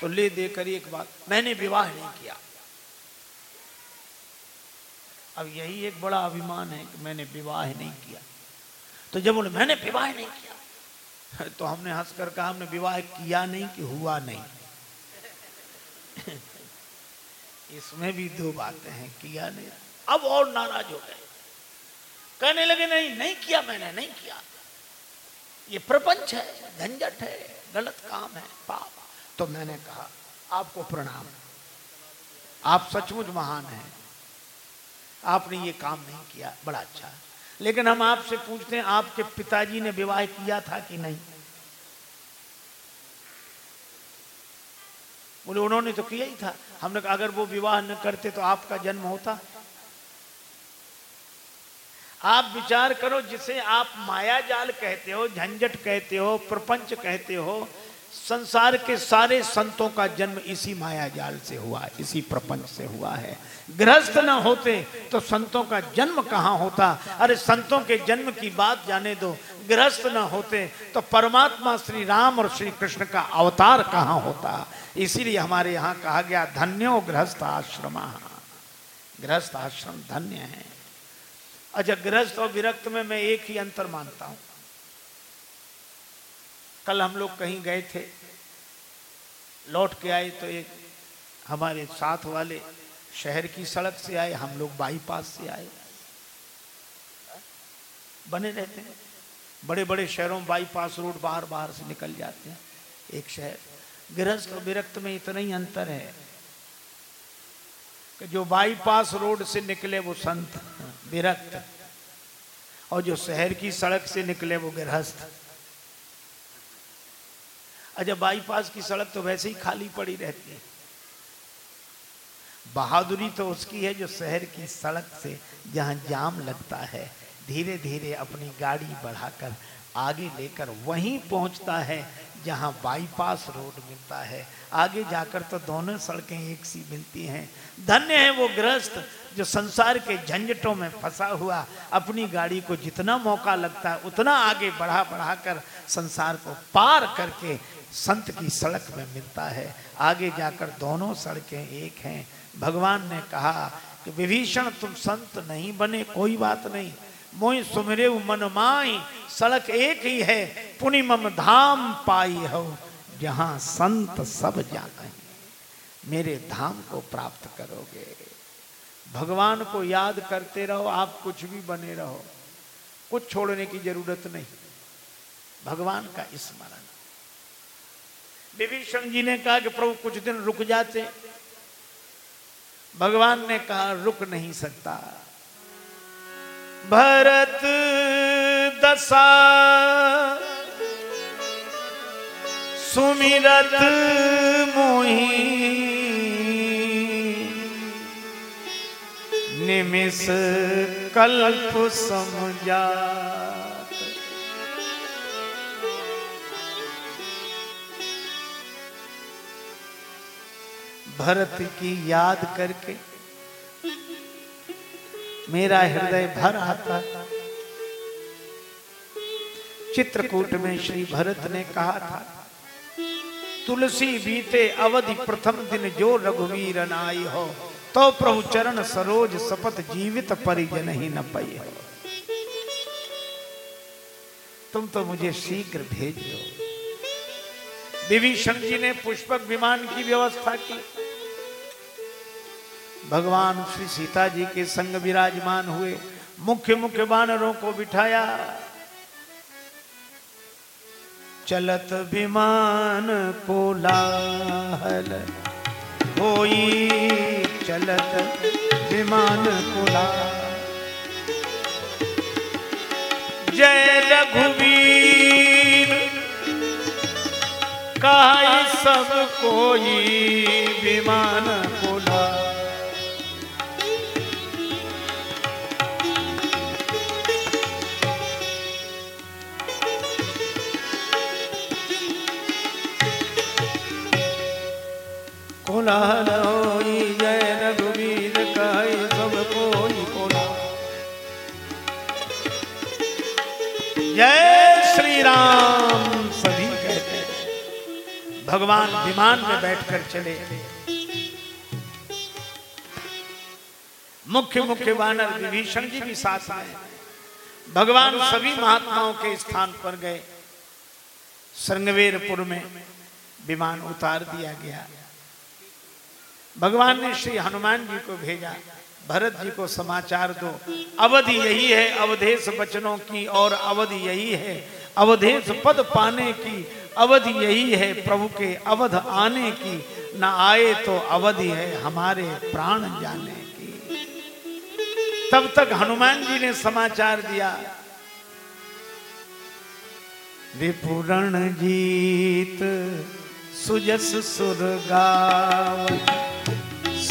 तो ले देकर एक बात, मैंने विवाह नहीं किया। अब यही एक बड़ा अभिमान है कि मैंने विवाह नहीं किया। तो जब बोले, मैंने विवाह नहीं किया (laughs) तो हमने हंसकर कहा, हमने विवाह किया नहीं कि हुआ नहीं? (laughs) इसमें भी दो बातें हैं, किया नहीं। अब और नाराज़ हो गए। कहने लगे, नहीं नहीं किया मैंने, नहीं किया। ये प्रपंच है, झंझट है, गलत काम है, पाप तो मैंने कहा, आपको प्रणाम। आप सचमुच महान हैं। आपने ये काम नहीं किया, बड़ा अच्छा। लेकिन हम आपसे पूछते हैं, आपके पिताजी ने विवाह किया था कि नहीं? बोले, उन्होंने तो किया ही था। हमने कहा, अगर वो विवाह न करते तो आपका जन्म होता। आप विचार करो, जिसे आप माया जाल कहते हो, झंझट कहते हो, प्रपंच कहते हो संसार के सारे संतों का जन्म इसी माया जाल से हुआ, इसी प्रपंच से हुआ है। गृहस्थ न होते तो संतों का जन्म कहाँ होता? अरे संतों के जन्म की बात जाने दो। गृहस्थ न होते तो परमात्मा श्री राम और श्री कृष्ण का अवतार कहाँ होता? इसीलिए हमारे यहाँ कहा गया, धन्यो गृहस्थ आश्रम। गृहस्थ आश्रम धन्य है। अच्छा गृहस्थ और विरक्त में मैं एक ही अंतर मानता हूँ। कल हम लोग कहीं गए थे, लौट के आए तो एक हमारे साथ वाले शहर की सड़क से आए, हम लोग बाईपास से आए। बने रहते हैं। बड़े बड़े शहरों में बाईपास रोड बाहर बाहर से निकल जाते हैं, एक शहर। गृहस्थ और विरक्त में इतना ही अंतर है कि जो बाईपास रोड से निकले वो संत, विरक्त, और जो शहर की सड़क से निकले वो गृहस्थ। अच्छा बाईपास की सड़क तो वैसे ही खाली पड़ी रहती है। बहादुरी तो उसकी है जो शहर की सड़क से जहाँ जाम लगता है धीरे धीरे अपनी गाड़ी बढ़ाकर आगे लेकर वहीं पहुँचता है, जहाँ बाईपास रोड मिलता है। आगे जाकर तो दोनों सड़कें एक सी मिलती हैं। धन्य है वो ग्रस्त जो संसार के झंझटों में फंसा हुआ अपनी गाड़ी को जितना मौका लगता है, उतना आगे बढ़ा बढ़ाकर संसार को पार करके संत की सड़क में मिलता है। आगे जाकर दोनों सड़कें एक हैं। भगवान ने कहा कि विभीषण, तुम संत नहीं बने, कोई बात नहीं। मोई सुमरे मन माई, सड़क एक ही है। पुनि मम धाम पाई हो, जहाँ संत सब जाते हैं। मेरे धाम को प्राप्त करोगे। भगवान को याद करते रहो, आप कुछ भी बने रहो। कुछ छोड़ने की ज़रूरत नहीं। भगवान का स्मरण। विभीषण जी ने कहा कि प्रभु, कुछ दिन रुक जाते। भगवान ने कहा, रुक नहीं सकता। भरत दशा, सुमिरत मोही, निमिष कल्प समझा। भरत की याद करके मेरा हृदय भर आता। चित्रकूट में श्री भरत ने कहा था, तुलसी बीते अवधि प्रथम दिन जो रघुवीर नाई हो तो प्रभु चरण सरोज सपत जीवित परिजन ही न पई हो। तुम तो मुझे शीघ्र भेज दो। विभीषण जी ने पुष्पक विमान की व्यवस्था की। भगवान श्री सीता जी के संग विराजमान हुए मुख्य मुख्य बानरों को बिठाया। चलत विमान को लाहल होई चलत विमान को जय रघुवीर कहा सब कोई विमान जय श्री राम सभी कहते भगवान विमान में बैठकर चले। मुख्य मुख्य वानर विभीषण जी भी साथ आए भगवान सभी महात्माओं के स्थान पर गए। श्रृंगवेरपुर में विमान उतार दिया गया। भगवान ने श्री हनुमान जी को भेजा, भरत जी को समाचार दो। अवधि यही है, अवधेश बचनों की, और अवधि यही है, अवधेश पद पाने की, अवधि यही है प्रभु के अवध आने की, न आए तो अवधि है हमारे प्राण जाने की। तब तक हनुमान जी ने समाचार दिया, विपुरण जीत सुजस सुर गावत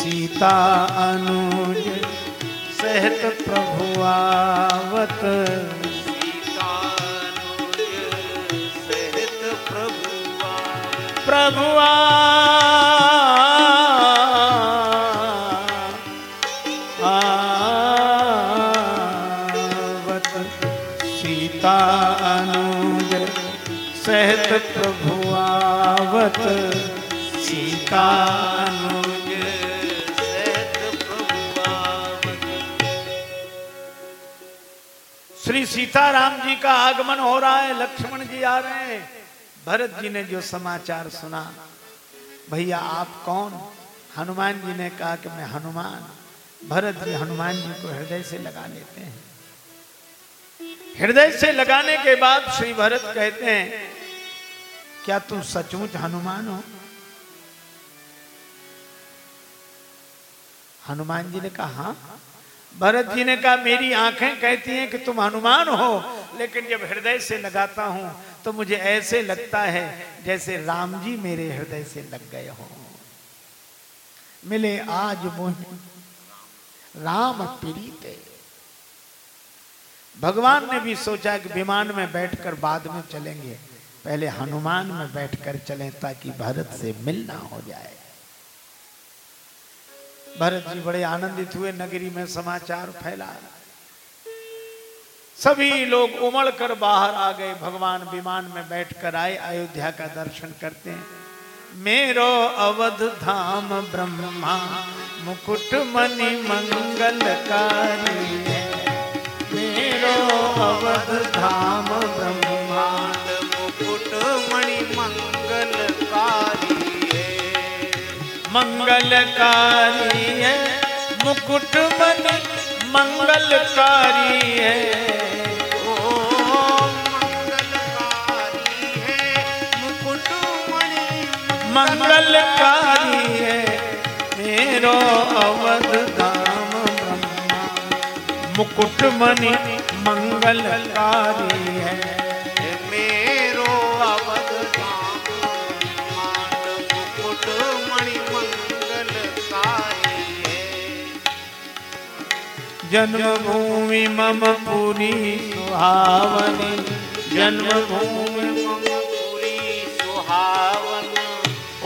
सीता अनुज सहत सहित प्रभुआ प्रभुआ आवत। सीता अनुज सहित प्रभुआवत सीता श्री सीताराम जी का आगमन हो रहा है, लक्ष्मण जी आ रहे हैं। भरत जी ने जो समाचार सुना, भैया आप कौन? हनुमान जी ने कहा कि मैं हनुमान। भरत जी हनुमान जी को हृदय से लगा लेते हैं। हृदय से लगाने के बाद श्री भरत कहते हैं, क्या तुम सचमुच हनुमान हो? हनुमान जी ने कहा हाँ भरत जी ने कहा, मेरी आँखें कहती हैं कि तुम हनुमान हो, लेकिन जब हृदय से लगाता हूँ तो मुझे ऐसे लगता है जैसे राम जी मेरे हृदय से लग गए हो। मिले आज मोहि राम पीड़ित भगवान ने भी सोचा कि विमान में बैठकर बाद में चलेंगे, पहले हनुमान में बैठकर चलें ताकि भरत से मिलना हो जाए। भरत जी बड़े आनंदित हुए, नगरी में समाचार फैला। सभी लोग उमड़ कर बाहर आ गए, भगवान विमान में बैठकर आए, अयोध्या का दर्शन करते हैं। मेरो अवध धाम ब्रह्मा, मुकुट मणि मंगलकारी है। मेरो अवध धाम ब्रह्मा मंगलकारी है। मुकुट मणि मंगलकारी है। मंगलकारी है। मेरो अवध धाम ब्रह्मा। मुकुट मणि मंगलकारी है। जन्मभूमि मम पुरी सुहावनी। जन्मभूमि मम पुरी सुहावन।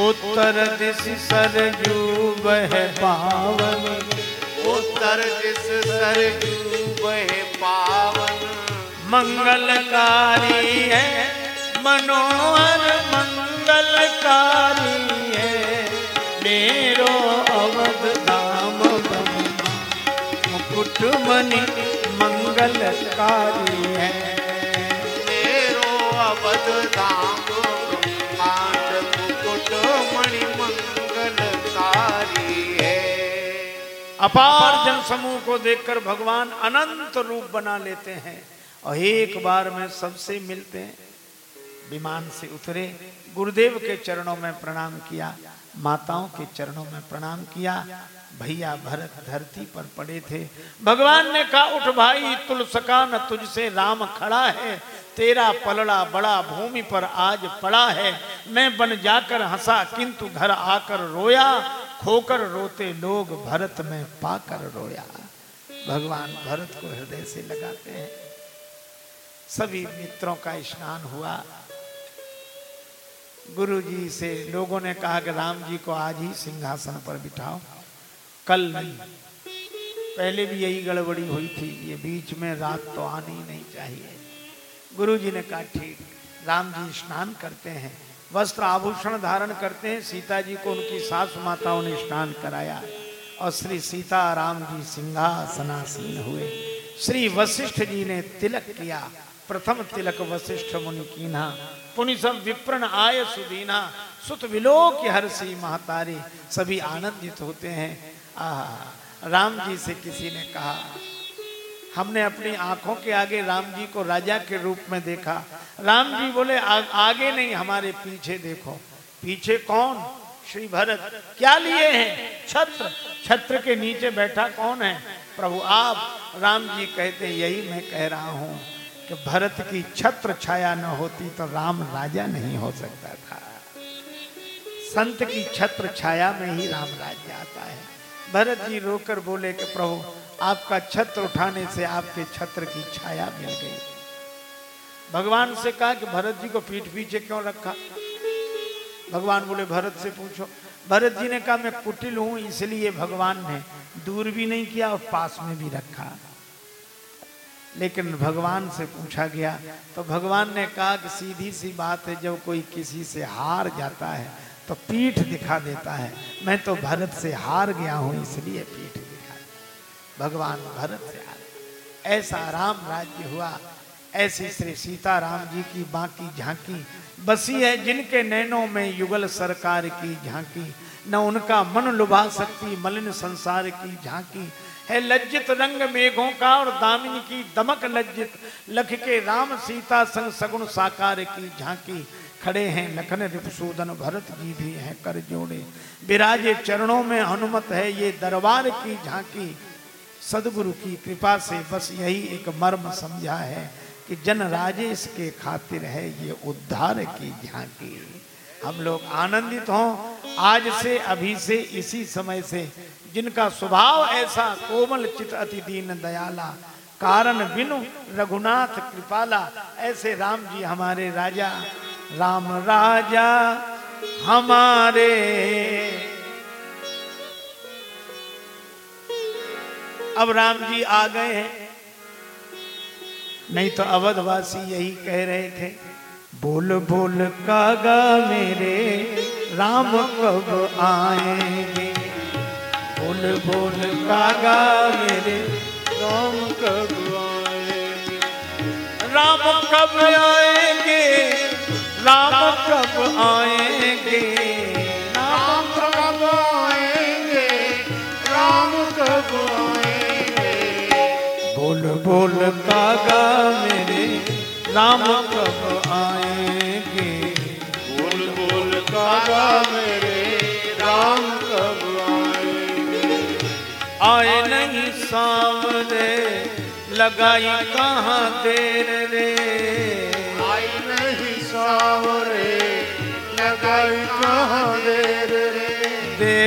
उत्तर दिश सरजू बह पावन। उत्तर दिस सरजू बहे पावन। मंगलकारी है मनोहर मंगलकारी है। मेरो मुकुट मंगलकारी है। मेरो अवध धाम ब्रह्मांड मुकुट मणि मंगलकारी है। अपार जन समूह को देखकर भगवान अनंत रूप बना लेते हैं और एक बार में सबसे मिलते हैं। विमान से उतरे गुरुदेव के चरणों में प्रणाम किया माताओं के चरणों में प्रणाम किया भैया भरत धरती पर पड़े थे। भगवान ने कहा, उठ भाई तुलसका न तुझसे राम खड़ा है। तेरा पलड़ा बड़ा भूमि पर आज पड़ा है। मैं बन जाकर हंसा, किंतु घर आकर रोया। खोकर रोते लोग भरत में पाकर रोया। भगवान भरत को हृदय से लगाते हैं। सभी मित्रों का स्नान हुआ। गुरु जी से लोगों ने कहा कि राम जी को आज ही सिंहासन पर बिठाओ। कल नहीं। पहले भी यही गड़बड़ी हुई थी ये बीच में रात तो आनी नहीं चाहिए। गुरु जी ने कहा, ठीक, राम जी स्नान करते हैं, वस्त्र आभूषण धारण करते हैं, सीता जी को उनकी सास माताओं ने स्नान कराया और श्री सीता राम जी सिंहासनासीन हुए। श्री वशिष्ठ जी ने तिलक किया, प्रथम तिलक वशिष्ठ मुनि कीना पुनि सब विप्रण आय सुदीना, सुत विलोक हर्षी महतारी, सभी आनंदित होते हैं। राम जी से किसी ने कहा हमने अपनी आँखों के आगे राम जी को राजा के रूप में देखा। राम जी बोले आ, आगे नहीं हमारे पीछे देखो। पीछे कौन? श्री भरत क्या लिए हैं? छत्र छत्र के नीचे बैठा कौन है? प्रभु आप राम जी कहते यही मैं कह रहा हूँ कि भरत की छत्र छाया न होती तो राम राजा नहीं हो सकता था। संत की छत्र छाया में ही राम राज्य आता है। भरत जी रोकर बोले कि प्रभु, आपका छत्र उठाने से आपके छत्र की छाया मिल गई। भगवान से कहा कि भरत जी को पीठ पीछे क्यों रखा? भगवान बोले, भरत से पूछो। भरत जी ने कहा, मैं कुटिल हूँ, इसलिए भगवान ने दूर भी नहीं किया और पास में भी रखा। लेकिन भगवान से पूछा गया तो भगवान ने कहा कि सीधी सी बात है, जब कोई किसी से हार जाता है तो पीठ दिखा देता है। मैं तो भरत से हार गया हूँ, इसलिए पीठ दिखा भगवान भरत से हार ऐसा राम राज्य हुआ, ऐसी श्री सीता राम जी की बाकी झांकी। बसी है जिनके नैनों में युगल सरकार की झांकी। न उनका मन लुभा सकती मलिन संसार की झांकी। है लज्जित रंग मेघों का और दामिनी की दमक लज्जित। लख के राम सीता संग सगुण साकार की झांकी। खड़े हैं, लखन रिपसूदन भरत जी भी हैं, कर जोड़े। विराजे चरणों में हनुमत है, ये दरबार की झांकी। सदगुरु की कृपा से बस यही एक मर्म समझा है कि जन राजेश के खातिर है ये उद्धार की झांकी। हम लोग आनंदित हों, आज से अभी से इसी समय से, जिनका स्वभाव ऐसा कोमल चित अति दीन दयाला, कारण बिनु रघुनाथ कृपाला, ऐसे राम जी हमारे राजा राम राजा हमारे। अब राम जी आ गए हैं। नहीं तो अवधवासी यही कह रहे थे, बोल बोल कागा मेरे, राम कब आएँगे? बोल बोल कागा मेरे, राम कब आएँगे? राम कब आएँगे? राम कब आएँगे? राम कब आएँगे? राम कब आएँगे? बोल बोल कागा मेरे राम कब आएँगे? बोल बोल कागा मेरे राम कब आएँगे? आए नहीं सामने लगाई कहाँ देर रे? नहीं सावरे लगाई कहाँ देर रे दे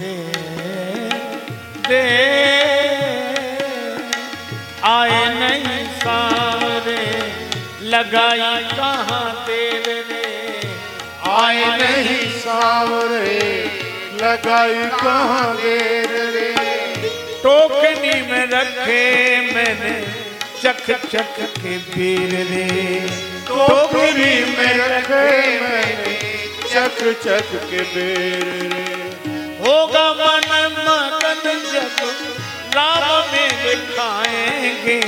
दे दे आए रखे मैंने, चख चख के बीर रे टोकरी में रखे मैंने चक चक के बेर रे होगा मन, मगन जब राम में दिखाएँगे।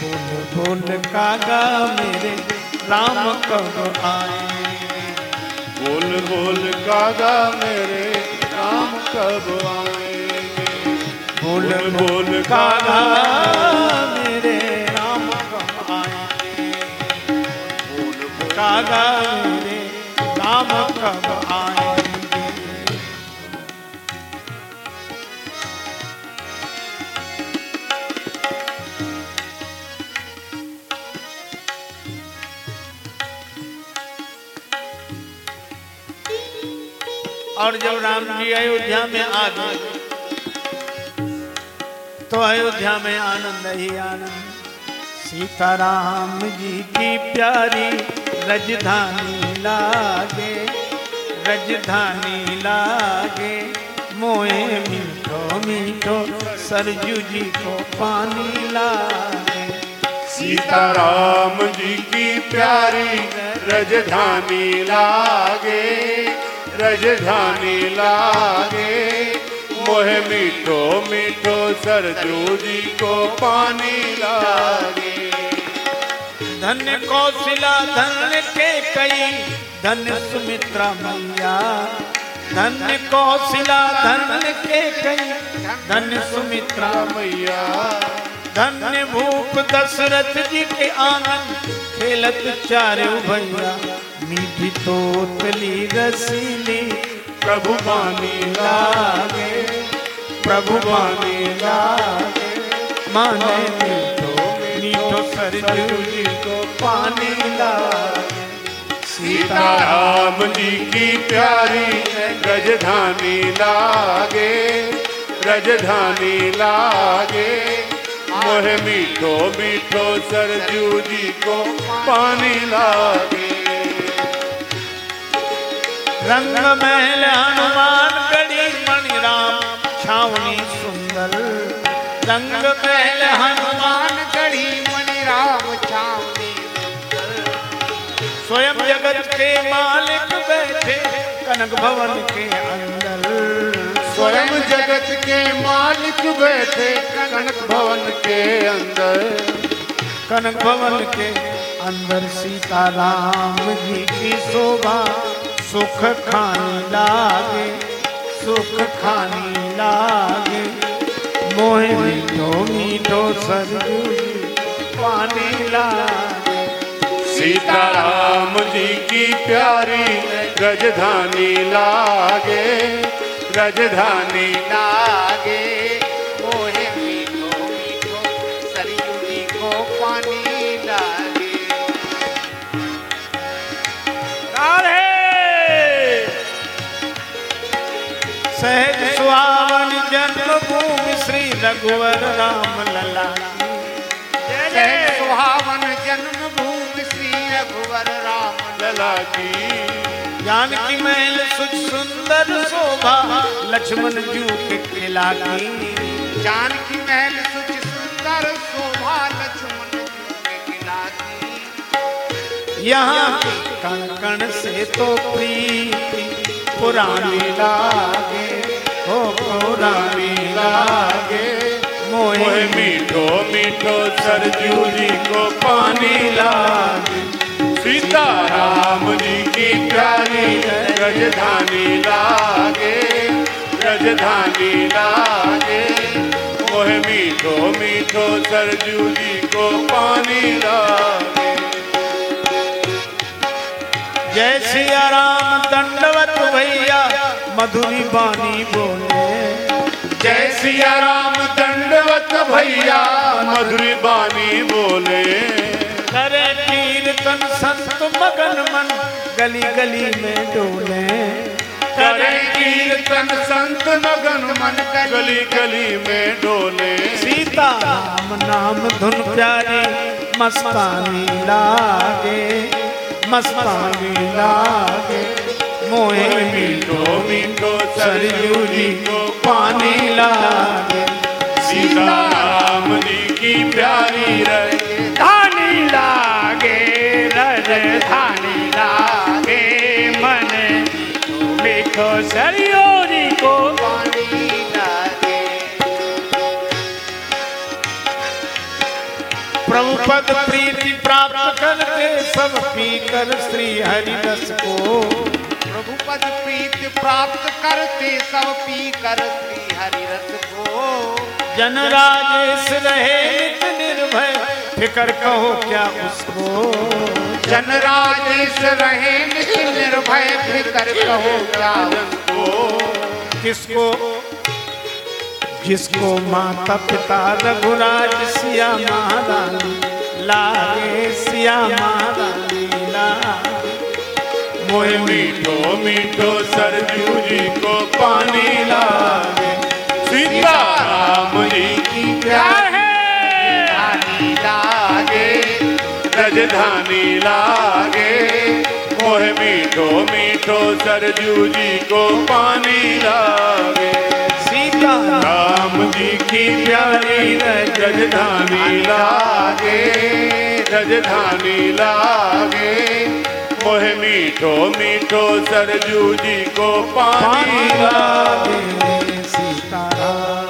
बोल बोल, कागा मेरे, राम कब आएँगे? बोल बोल, कागा मेरे, राम कब आएँगे? बोल बोल कागा मेरे राम आएँगे? बोल कागा मेरे राम आएँगे? और जब राम जी अयोध्या में आ गए तो अयोध्या में आनंद ही आनंद। सीताराम जी की प्यारी रजधानी लागे रजधानी लागे। मोए मीठो मीठो, सरजू जी को पानी लागे। सीताराम जी की प्यारी रजधानी लागे रजधानी लागे। मोहे मीठो मीठो सरजू जी को पानी लागे। धन्य कौशिला धन्य के कई धन्य सुमित्रा मैया। धन्य कौशिला धन्य के कई धन्य सुमित्रा मैया। धन्य भूप दशरथ जी के आँगन खेलत चारे भैया। मीठी तोतली रसीली प्रभु बानी लागे। प्रभु बानी लागे। माने मीठो मीठो सरजू जी को पानी लागे। सीताराम जी की प्यारी रजधानी लागे रजधानी लागे। मोह मीठो मीठो सरजू जी को पानी लागे। रंग महल हनुमान गढ़ी छावनी। सुंदर। रंग महल हनुमान गढ़ी मणि राम छावनी स्वयं जगत के मालिक बैठे कनक भवन के अंदर। स्वयं जगत के मालिक बैठे कनक भवन के अंदर। कनक भवन के अंदर सीताराम जी की शोभा सुख खानी लागे सुख खानी लागे। मोहे मीठो मीठो सरजू पानी लागे। सीताराम जी की प्यारी गजधानी लागे गजधानी लागे। सहज सुहावन जन्मभूमि श्री रघुवर राम लला। जय सुहावन जन्मभूमि श्री रघुवर राम लला की। जानकी महल सुख सुंदर शोभा लक्ष्मण जू के किला की। जानकी महल सुच सुंदर शोभा लक्ष्मण जी के किला की। यहाँ की कण कण से तो प्रीति पुरानी लागे हो पुरानी लागे। मोहे मीठो मीठो सरजू जी को पानी लागे। सीता राम जी की प्यारी रजधानी लागे रजधानी लागे। मोहे मीठो मीठो सरजू जी को पानी लागे। जय सिया राम दंडवत भैया मधुरी बानी बोले। जय सिया राम दंडवत भैया मधुरी बानी बोले। करे कीर्तन संत मगन मन गली गली में डोले। करे कीर्तन संत मगन मन गली गली में डोले। सीता राम नाम धुन प्यारी मस्तानी लागे। मस्तानी लागे, मोहे मीठो मीठो सरयू जी को पानी लागे। सीताराम जी की प्यारी धानी लागे राजधानी लागे। मन मीठो सरयू प्रभु पद प्रीति प्राप्त करते सब पी कर श्री हरि रस को। प्रभु पद प्रीत प्राप्त करते सब पी कर श्री हरि रस को। जन राजेश रहे नित निर्भय फिकर कहो क्या उसको? जन राजेश रहे नित निर्भय फिकर कहो क्या को किसको? जिसको माता पिता रघुराज सिया महारानी लागे सिया महारानी मोहे मीठो मीठो सरजू जी को पानी लागे। सीताराम जी की प्यारी रानी लागे, रजधानी लागे। मोहे मीठो मीठो सरजू जी को पानी लागे। सीता राम जी की प्यारी रजधानी लागे रजधानी लागे। मोह मीठो मीठो सरजू जी को पानी लागे।